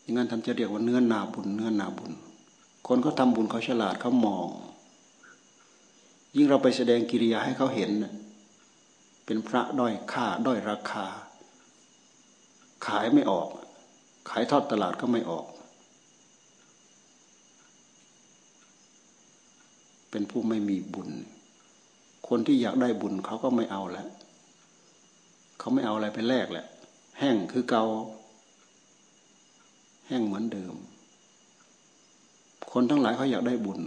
Speaker 1: อย่างนั้นท่านจะเรียกว่าเนื้อนาบุญ เนื้อนาบุญ คนเขาทาบุญเขาฉลาดเขามอง ยิ่งเราไปแสดงกิริยาให้เขาเห็น เป็นพระด้อยค่าด้อยราคา ขายไม่ออก ขายทอดตลาดก็ไม่ออก เป็นผู้ไม่มีบุญ คนที่อยากได้บุญเขาก็ไม่เอาแล้วเขาไม่เอาอะไรไปแลกแหละ แห้งคือเกาแห้งเหมือนเดิม คนทั้งหลายเขาอยากได้บุญ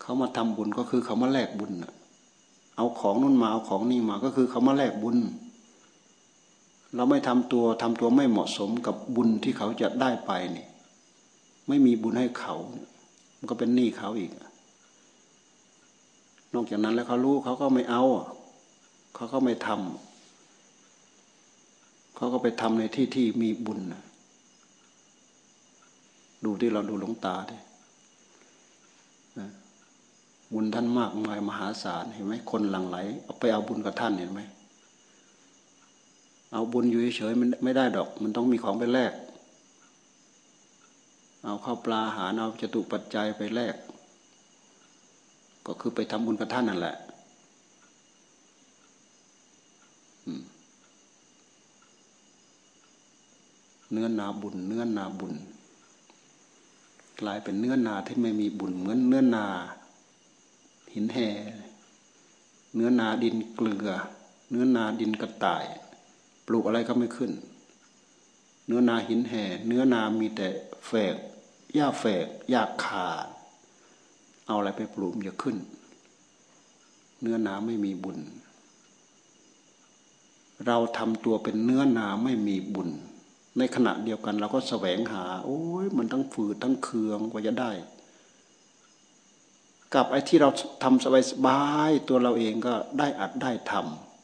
Speaker 1: เขามาทำบุญก็คือเขามาแลกบุญเอาของนู่นมาเอาของนี่มาก็คือเขามาแลกบุญ เราไม่ทำตัวทำตัวไม่เหมาะสมกับบุญที่เขาจะได้ไปนี่ไม่มีบุญให้เขา มันก็เป็นหนี้เขาอีก นอกจากนั้นแล้วเขารู้เขาก็ไม่เอา เขาก็ไม่ทำเขาก็ไปทำในที่ที่มีบุญดูที่เราดูหลวงตาดิบุญท่านมากมายมหาศาลเห็นไหมคนหลั่งไหลเอาไปเอาบุญกับท่านเห็นไหม เอาบุญอยู่เฉยมันไม่ได้ดอก มันต้องมีของไปแลก เอาข้าวปลาหาเอาจตุปัจจัยไปแลก ก็คือไปทำบุญกับท่านนั่นแหละเนื้อนาบุญ เนื้อนาบุญ กลายเป็นเนื้อนาที่ไม่มีบุญ เหมือนเนื้อนา หินแห่เนื้อนาดินเกลือ เนื้อนาดินกระต่าย ปลูกอะไรก็ไม่ขึ้น เนื้อนาหินแห่ เนื้อนามีแต่แฝกหญ้าแฝกหญ้าขาด เอาอะไรไปปลูกจะขึ้น เนื้อนาไม่มีบุญ เราทำตัวเป็นเนื้อนาไม่มีบุญ ในขณะเดียวกันเราก็แสวงหา โอ้ยมันทั้งฝืดทั้งเคืองกว่าจะได้ กับไอ้ที่เราทำสบายๆตัวเราเองก็ได้อัดได้ทำ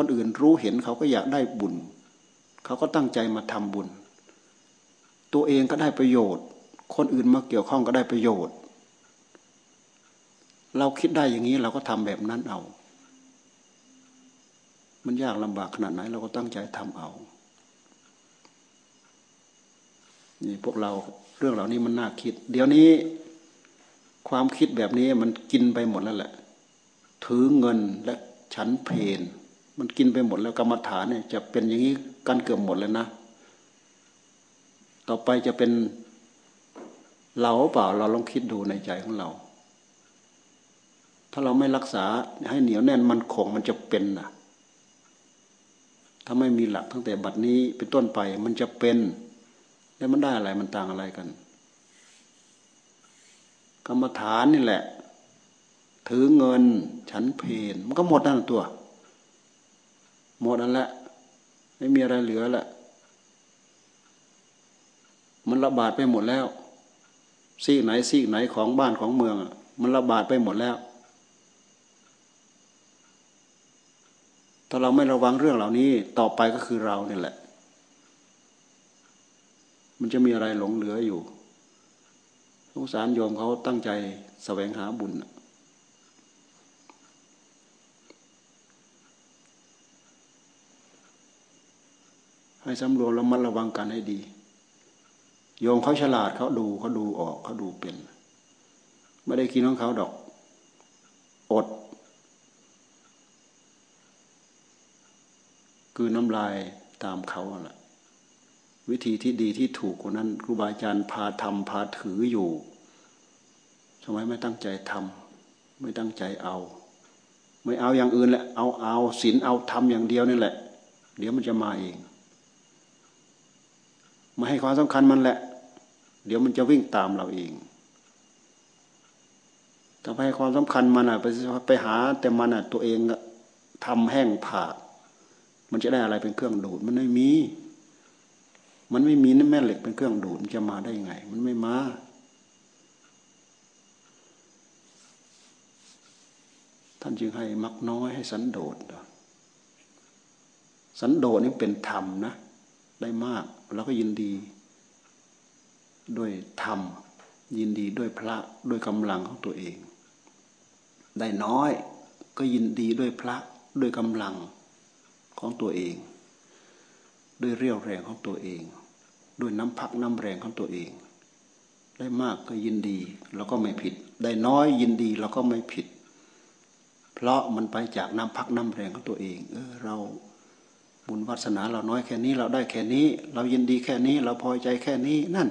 Speaker 1: คนอื่นรู้เห็นเขาก็อยากได้บุญ เขาก็ตั้งใจมาทำบุญ ตัวเองก็ได้ประโยชน์ คนอื่นมาเกี่ยวข้องก็ได้ประโยชน์ เราคิดได้อย่างนี้เราก็ทำแบบนั้นเอา มันยากลำบากขนาดไหน เราก็ตั้งใจทำเอา นี่พวกเราเรื่องเหล่านี้มันน่าคิด เดี๋ยวนี้ความคิดแบบนี้มันกินไปหมดแล้วแหละ ถือเงินและฉันเพน มันกินไปหมดแล้วกรรมฐานเนี่ยจะเป็นอย่างนี้กันเกือบหมดแล้วนะ ต่อไปจะเป็นเราเปล่าเราลองคิดดูในใจของเรา ถ้าเราไม่รักษาให้เหนียวแน่นมันคงมันจะเป็นนะถ้าไม่มีหลักตั้งแต่บัดนี้เป็นต้นไปมันจะเป็น แล้วมันได้อะไรมันต่างอะไรกัน กรรมฐานนี่แหละ ถือเงิน ฉันเพนมันก็หมดนั่นตัว หมดนั่นแหละไม่มีอะไรเหลือแหละมันระบาดไปหมดแล้ว ซีกไหนซีกไหนของบ้านของเมือง มันระบาดไปหมดแล้ว ถ้าเราไม่ระวังเรื่องเหล่านี้ต่อไปก็คือเราเนี่ยแหละ มันจะมีอะไรหลงเหลืออยู่สงสารโยมเขาตั้งใจแสวงหาบุญ ให้สำรวมแล้วมันระวังกันให้ดี โยมเขาฉลาดเขาดูเขาดูออกเขาดูเป็น ไม่ได้กินของเขาดอก อด คือน้ำลายตามเขาแหละวิธีที่ดีที่ถูกกว่านั้นครูบาอาจารย์พาทำพาถืออยู่ทำไมไม่ตั้งใจทำไม่ตั้งใจเอา ไม่เอาอย่างอื่นแหละเอาเอาศีลเอาทำอย่างเดียวนี่แหละ เดี๋ยวมันจะมาเอง มาให้ความสำคัญมันแหละ เดี๋ยวมันจะวิ่งตามเราเองถ้าไปให้ความสำคัญมันอะไปไปหา แต่มันอะตัวเองทำแห้งผากมันจะได้อะไรเป็นเครื่องดูด มันไม่มี มันไม่มีนั่นแม่เหล็กเป็นเครื่องดูดมันจะมาได้ยังไง มันไม่มาท่านจึงให้มักน้อยให้สันโดษสันโดษนี่เป็นธรรมนะ ได้มากเราก็ยินดีด้วยธรรม ยินดีด้วยพระด้วยกำลังของตัวเอง ได้น้อยก็ยินดีด้วยพระด้วยกำลังของตัวเอง ด้วยเรี่ยวแรงของตัวเอง ด้วยน้ำพักน้ำแรงของตัวเอง ได้มากก็ยินดีเราก็ไม่ผิด ได้น้อยยินดีเราก็ไม่ผิด เพราะมันไปจากน้ำพักน้ำแรงของตัวเอง เออเรา บุญวัสนาเราน้อยแค่นี้เราได้แค่นี้ เรายินดีแค่นี้ เราพอใจแค่นี้นั่น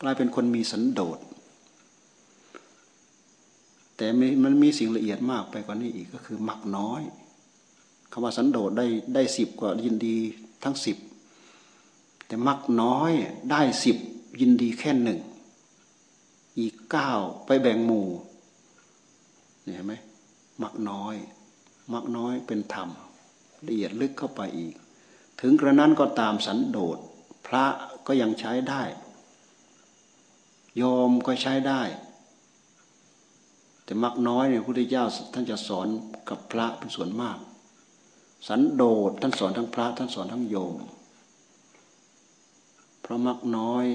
Speaker 1: กลายเป็นคนมีสันโดษแต่มันมีสิ่งละเอียดมากไปกว่านี้อีกก็คือมักน้อยคำว่าสันโดษได้ได้สิบกว่ายินดีทั้งสิบแต่มักน้อยได้สิบยินดีแค่หนึ่งอีกเก้าไปแบ่งหมู่เห็นไหมมักน้อย มักน้อยเป็นธรรม ละเอียดลึกเข้าไปอีก ถึงกระนั้นก็ตามสันโดษพระก็ยังใช้ได้โยมก็ใช้ได้ แต่มักน้อยเนี่ยพระพุทธเจ้าท่านจะสอนกับพระเป็นส่วนมาก สันโดษท่านสอนทั้งพระ ท่านสอนทั้งโยม เพราะมักน้อย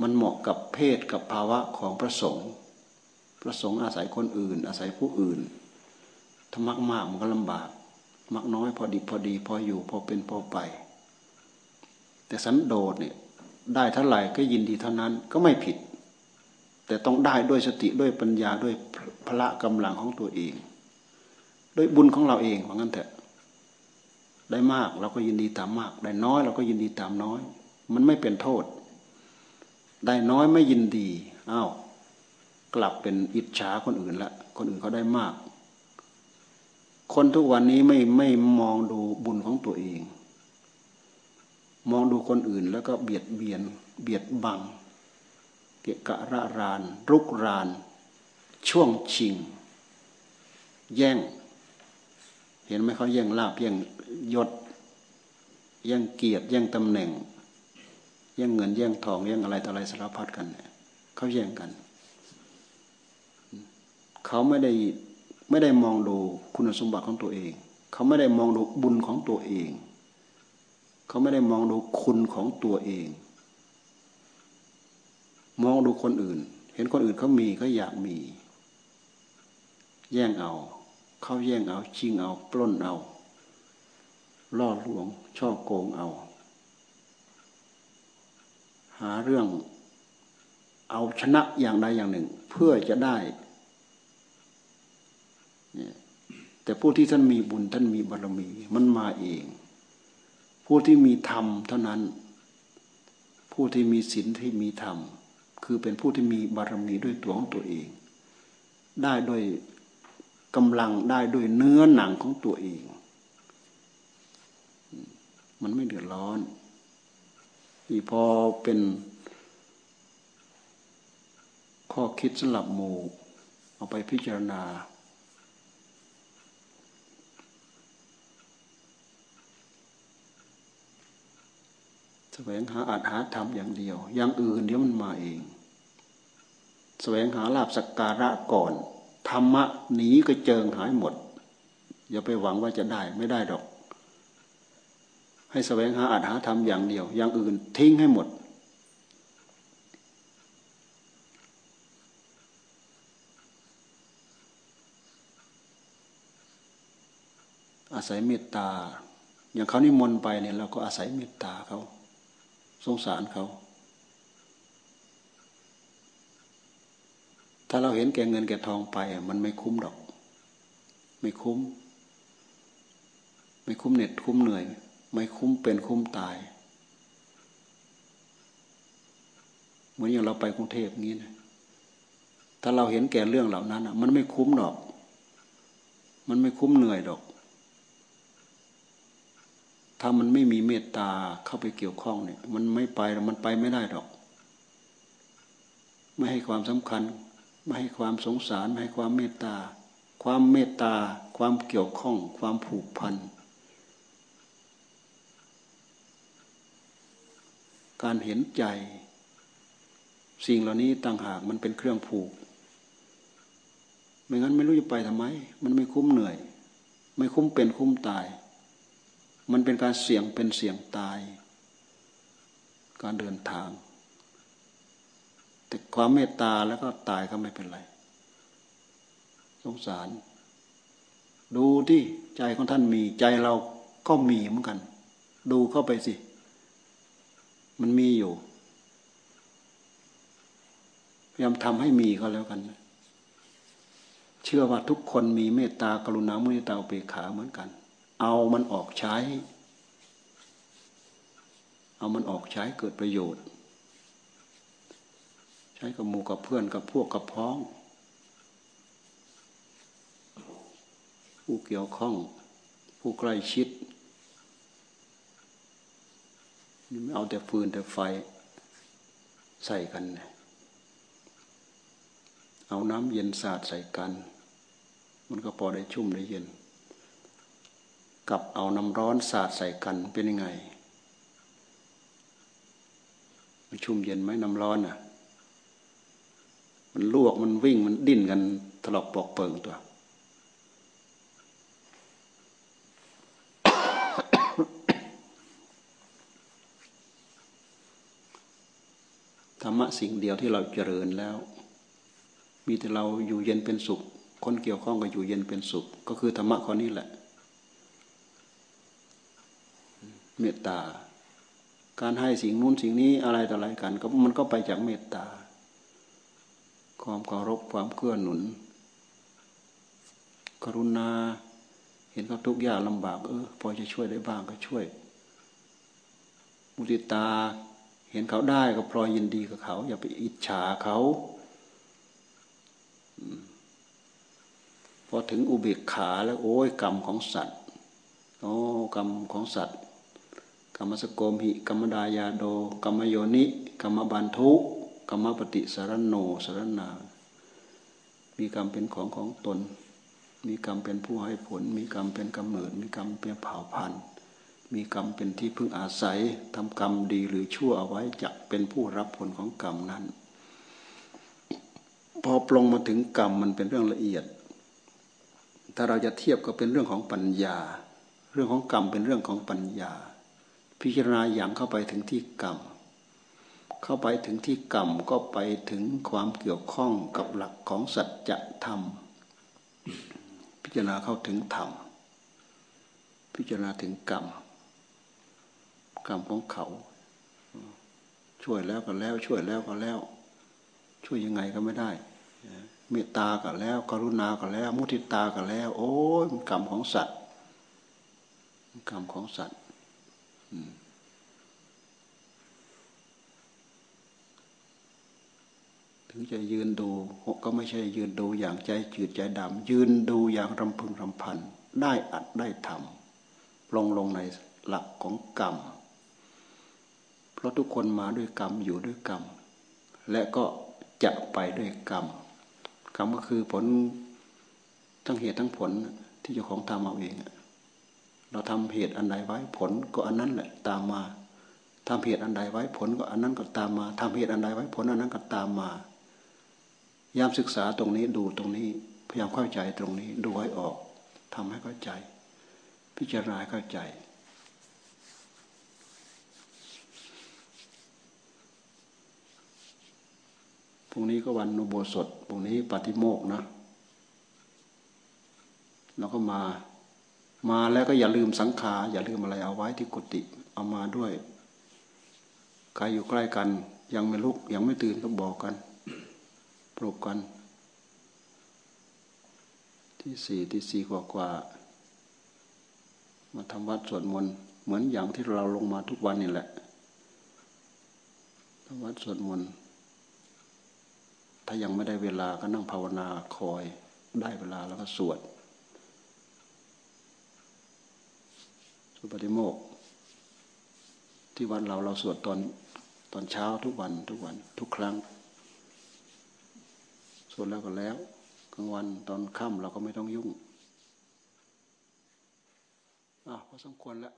Speaker 1: มันเหมาะกับเพศกับภาวะของพระสงฆ์พระสงฆ์อาศัยคนอื่น อาศัยผู้อื่น ถ้ามักมากมันก็ลำบาก มักน้อยพอดีพอดี พออยู่ พอเป็นพอไป แต่สันโดษเนี่ยได้เท่าไหร่ก็ยินดีเท่านั้นก็ไม่ผิด แต่ต้องได้ด้วยสติด้วยปัญญาด้วยพละกำลังของตัวเอง ด้วยบุญของเราเองว่างั้นเถอะ ได้มากเราก็ยินดีตามมาก ได้น้อยเราก็ยินดีตามน้อย มันไม่เป็นโทษ ได้น้อยไม่ยินดีอ้าวกลับเป็นอิจฉาคนอื่นละคนอื่นเขาได้มาก คนทุกวันนี้ไม่ไม่มองดูบุญของตัวเอง มองดูคนอื่นแล้วก็เบียดเบียน เบียดบัง เกะกะระราน รุกราน ช่วงชิง แย่ง เห็นไหมเขาแย่งลาบแย่งยศ แย่งเกียรติแย่งตำแหน่ง แย่งเงินแย่งทองแย่งอะไรต่ออะไรสารพัดกันเนี่ยเขาแย่งกัน เขาไม่ได้ ไม่ได้มองดูคุณสมบัติของตัวเอง เขาไม่ได้มองดูบุญของตัวเอง เขาไม่ได้มองดูคุณของตัวเอง มองดูคนอื่น เห็นคนอื่นเขามีเขาอยากมี แย่งเอา เขาแย่งเอา ชิงเอา ปล้นเอา ล่อลวง ช่อโกงเอา หาเรื่องเอาชนะอย่างใดอย่างหนึ่ง เพื่อจะได้ แต่ผู้ที่ท่านมีบุญท่านมีบารมีมันมาเอง ผู้ที่มีธรรมเท่านั้น ผู้ที่มีศีลที่มีธรรม คือเป็นผู้ที่มีบารมีด้วยตัวของตัวเอง ได้ด้วยกำลังได้ด้วยเนื้อหนังของตัวเอง มันไม่เดือดร้อนอีพอเป็นข้อคิดสำหรับหมู่เอาไปพิจารณา แสวงหาอาหาธรรมอย่างเดียว อย่างอื่นเดี๋ยวมันมาเอง แสวงหาลาบสักการะก่อน ธรรมะหนีก็เจิงหายหมด อย่าไปหวังว่าจะได้ไม่ได้ดอก ให้แสวงหาอาหาธรรมอย่างเดียว อย่างอื่นทิ้งให้หมดอาศัยเมตตา อย่างเขานิมนต์ไปเนี่ยเราก็อาศัยเมตตาเขา สงสารเขา ถ้าเราเห็นแก่เงินแก่ทองไป มันไม่คุ้มดอก ไม่คุ้ม ไม่คุ้มเหน็ดคุ้มเหนื่อย ไม่คุ้มเป็นคุ้มตาย เหมือนอย่างเราไปกรุงเทพงี้นะถ้าเราเห็นแก่เรื่องเหล่านั้นมันไม่คุ้มดอก มันไม่คุ้มเหนื่อยดอก ถ้ามันไม่มีเมตตาเข้าไปเกี่ยวข้องเนี่ย มันไม่ไปมันไปไม่ได้ดอก ไม่ให้ความสำคัญ ไม่ให้ความสงสาร ไม่ให้ความเมตตา ความเมตตา ความเกี่ยวข้อง ความผูกพัน การเห็นใจ สิ่งเหล่านี้ต่างหากมันเป็นเครื่องผูก ไม่งั้นไม่รู้จะไปทำไม มันไม่คุ้มเหนื่อย ไม่คุ้มเป็นคุ้มตาย มันเป็นการเสี่ยงเป็นเสี่ยงตาย การเดินทาง แต่ความเมตตาแล้วก็ตายก็ไม่เป็นไร สงสาร ดูที่ใจของท่านมีใจเราก็มีเหมือนกัน ดูเข้าไปสิ มันมีอยู่พยายามทำให้มีก็แล้วกันนะเชื่อว่าทุกคนมีเมตตากรุณามุนิตาอุเบกขาเหมือนกัน เอามันออกใช้ เอามันออกใช้เกิดประโยชน์ ใช้กับหมู่กับเพื่อนกับพวกกับพ้อง ผู้เกี่ยวข้อง ผู้ใกล้ชิดไม่เอาแต่ฟืนแต่ไฟใส่กัน เอาน้ำเย็นสาดใส่กัน มันก็พอได้ชุ่มได้เย็น กับเอาน้ำร้อนสาดใส่กันเป็นยังไง มันชุ่มเย็นไหมน้ำร้อนอะ มันลวกมันวิ่งมันดิ้นกันถลอกปอกเปิงตัวธรรมะสิ่งเดียวที่เราเจริญแล้ว มีแต่เราอยู่เย็นเป็นสุข คนเกี่ยวข้องกับอยู่เย็นเป็นสุข ก็คือธรรมะข้อนี้แหละ เมตตา การให้สิ่งนู้นสิ่งนี้อะไรต่ออะไรกันก็มันก็ไปจากเมตตา ความเคารพความเกื้อหนุน กรุณา เห็นเขาทุกข์ยากลำบากเออพอจะช่วยได้บ้างก็ช่วย มุติตาเห็นเขาได้ก็พลอยยินดีกับเขา อย่าไปอิจฉาเขาพอถึงอุเบกขาแล้วโอ้ยกรรมของสัตว์โอ้กรรมของสัตว์ รรมสโกมหิกรรมดายาโดกรรมโยนิกรรมบันทุกรรมปฏิสารโนสารนา มีกรรมเป็นของของตน มีกรรมเป็นผู้ให้ผล มีกรรมเป็นกำเนิด มีกรรมเป็นเผ่าพันธุ์ มีกรรมเป็นที่พึ่งอาศัยทำกรรมดีหรือชั่วเอาไว้จะเป็นผู้รับผลของกรรมนั้น พอปลงมาถึงกรรมมันเป็นเรื่องละเอียด ถ้าเราจะเทียบก็เป็นเรื่องของปัญญา เรื่องของกรรมเป็นเรื่องของปัญญา พิจารณาอย่างเข้าไปถึงที่กรรม เข้าไปถึงที่กรรมก็ไปถึงความเกี่ยวข้องกับหลักของสัจธรรม พิจารณาเข้าถึงธรรม พิจารณาถึงกรรม กรรมของเขา ช่วยแล้วก็แล้วช่วยแล้วก็แล้ว ช่วยยังไงก็ไม่ได้เมตตาก็แล้ว กรุณาก็แล้ว มุทิตาก็แล้ว โอ้ยกรรมของสัตว์ กรรมของสัตว์ ถึงจะยืนดูก็ไม่ใช่ยืนดูอย่างใจจืดใจดำยืนดูอย่างรำพึงรำพัน ได้อัดได้ทำลงลงในหลักของกรรม เพราะทุกคนมาด้วยกรรมอยู่ด้วยกรรม และก็จะไปด้วยกรรม กรรมก็คือผลทั้งเหตุทั้งผลที่เจ้าของทำเอาเอง เราทำเหตุอันใดไว้ผลก็อันนั้นแหละตามมาทำเหตุอันใดไว้ผลก็อันนั้นก็ตามมาทำเหตุอันใดไว้ผลอันนั้นก็ตามมายามศึกษาตรงนี้ดูตรงนี้ พยายามเข้าใจตรงนี้ดูให้ออกทำให้เข้าใจ พิจารณาเข้าใจพรุ่งนี้ก็วันนุโบสถพรุ่งนี้ปฏิโมกนะ แล้วก็มา มาแล้วก็อย่าลืมสังขารอย่าลืมอะไรเอาไว้ที่กุฏิเอามาด้วยใครอยู่ใกล้กัน ยังไม่ลุกยังไม่ตื่นก็บอกกัน ปลุกกัน ที่สี่ที่สี่กว่ากว่ามาทำวัดสวดมนต์เหมือนอย่างที่เราลงมาทุกวันนี่แหละทำวัดสวดมนต์ถ้ายังไม่ได้เวลาก็นั่งภาวนาคอย ได้เวลาแล้วก็สวด สวดปฏิโมก ที่วันเราเราสวดตอนตอนเช้าทุกวันทุกวัน ทุกครั้ง สวดแล้วก็แล้วกลางวันตอนค่ำเราก็ไม่ต้องยุ่งอะพอสมควรแล้ว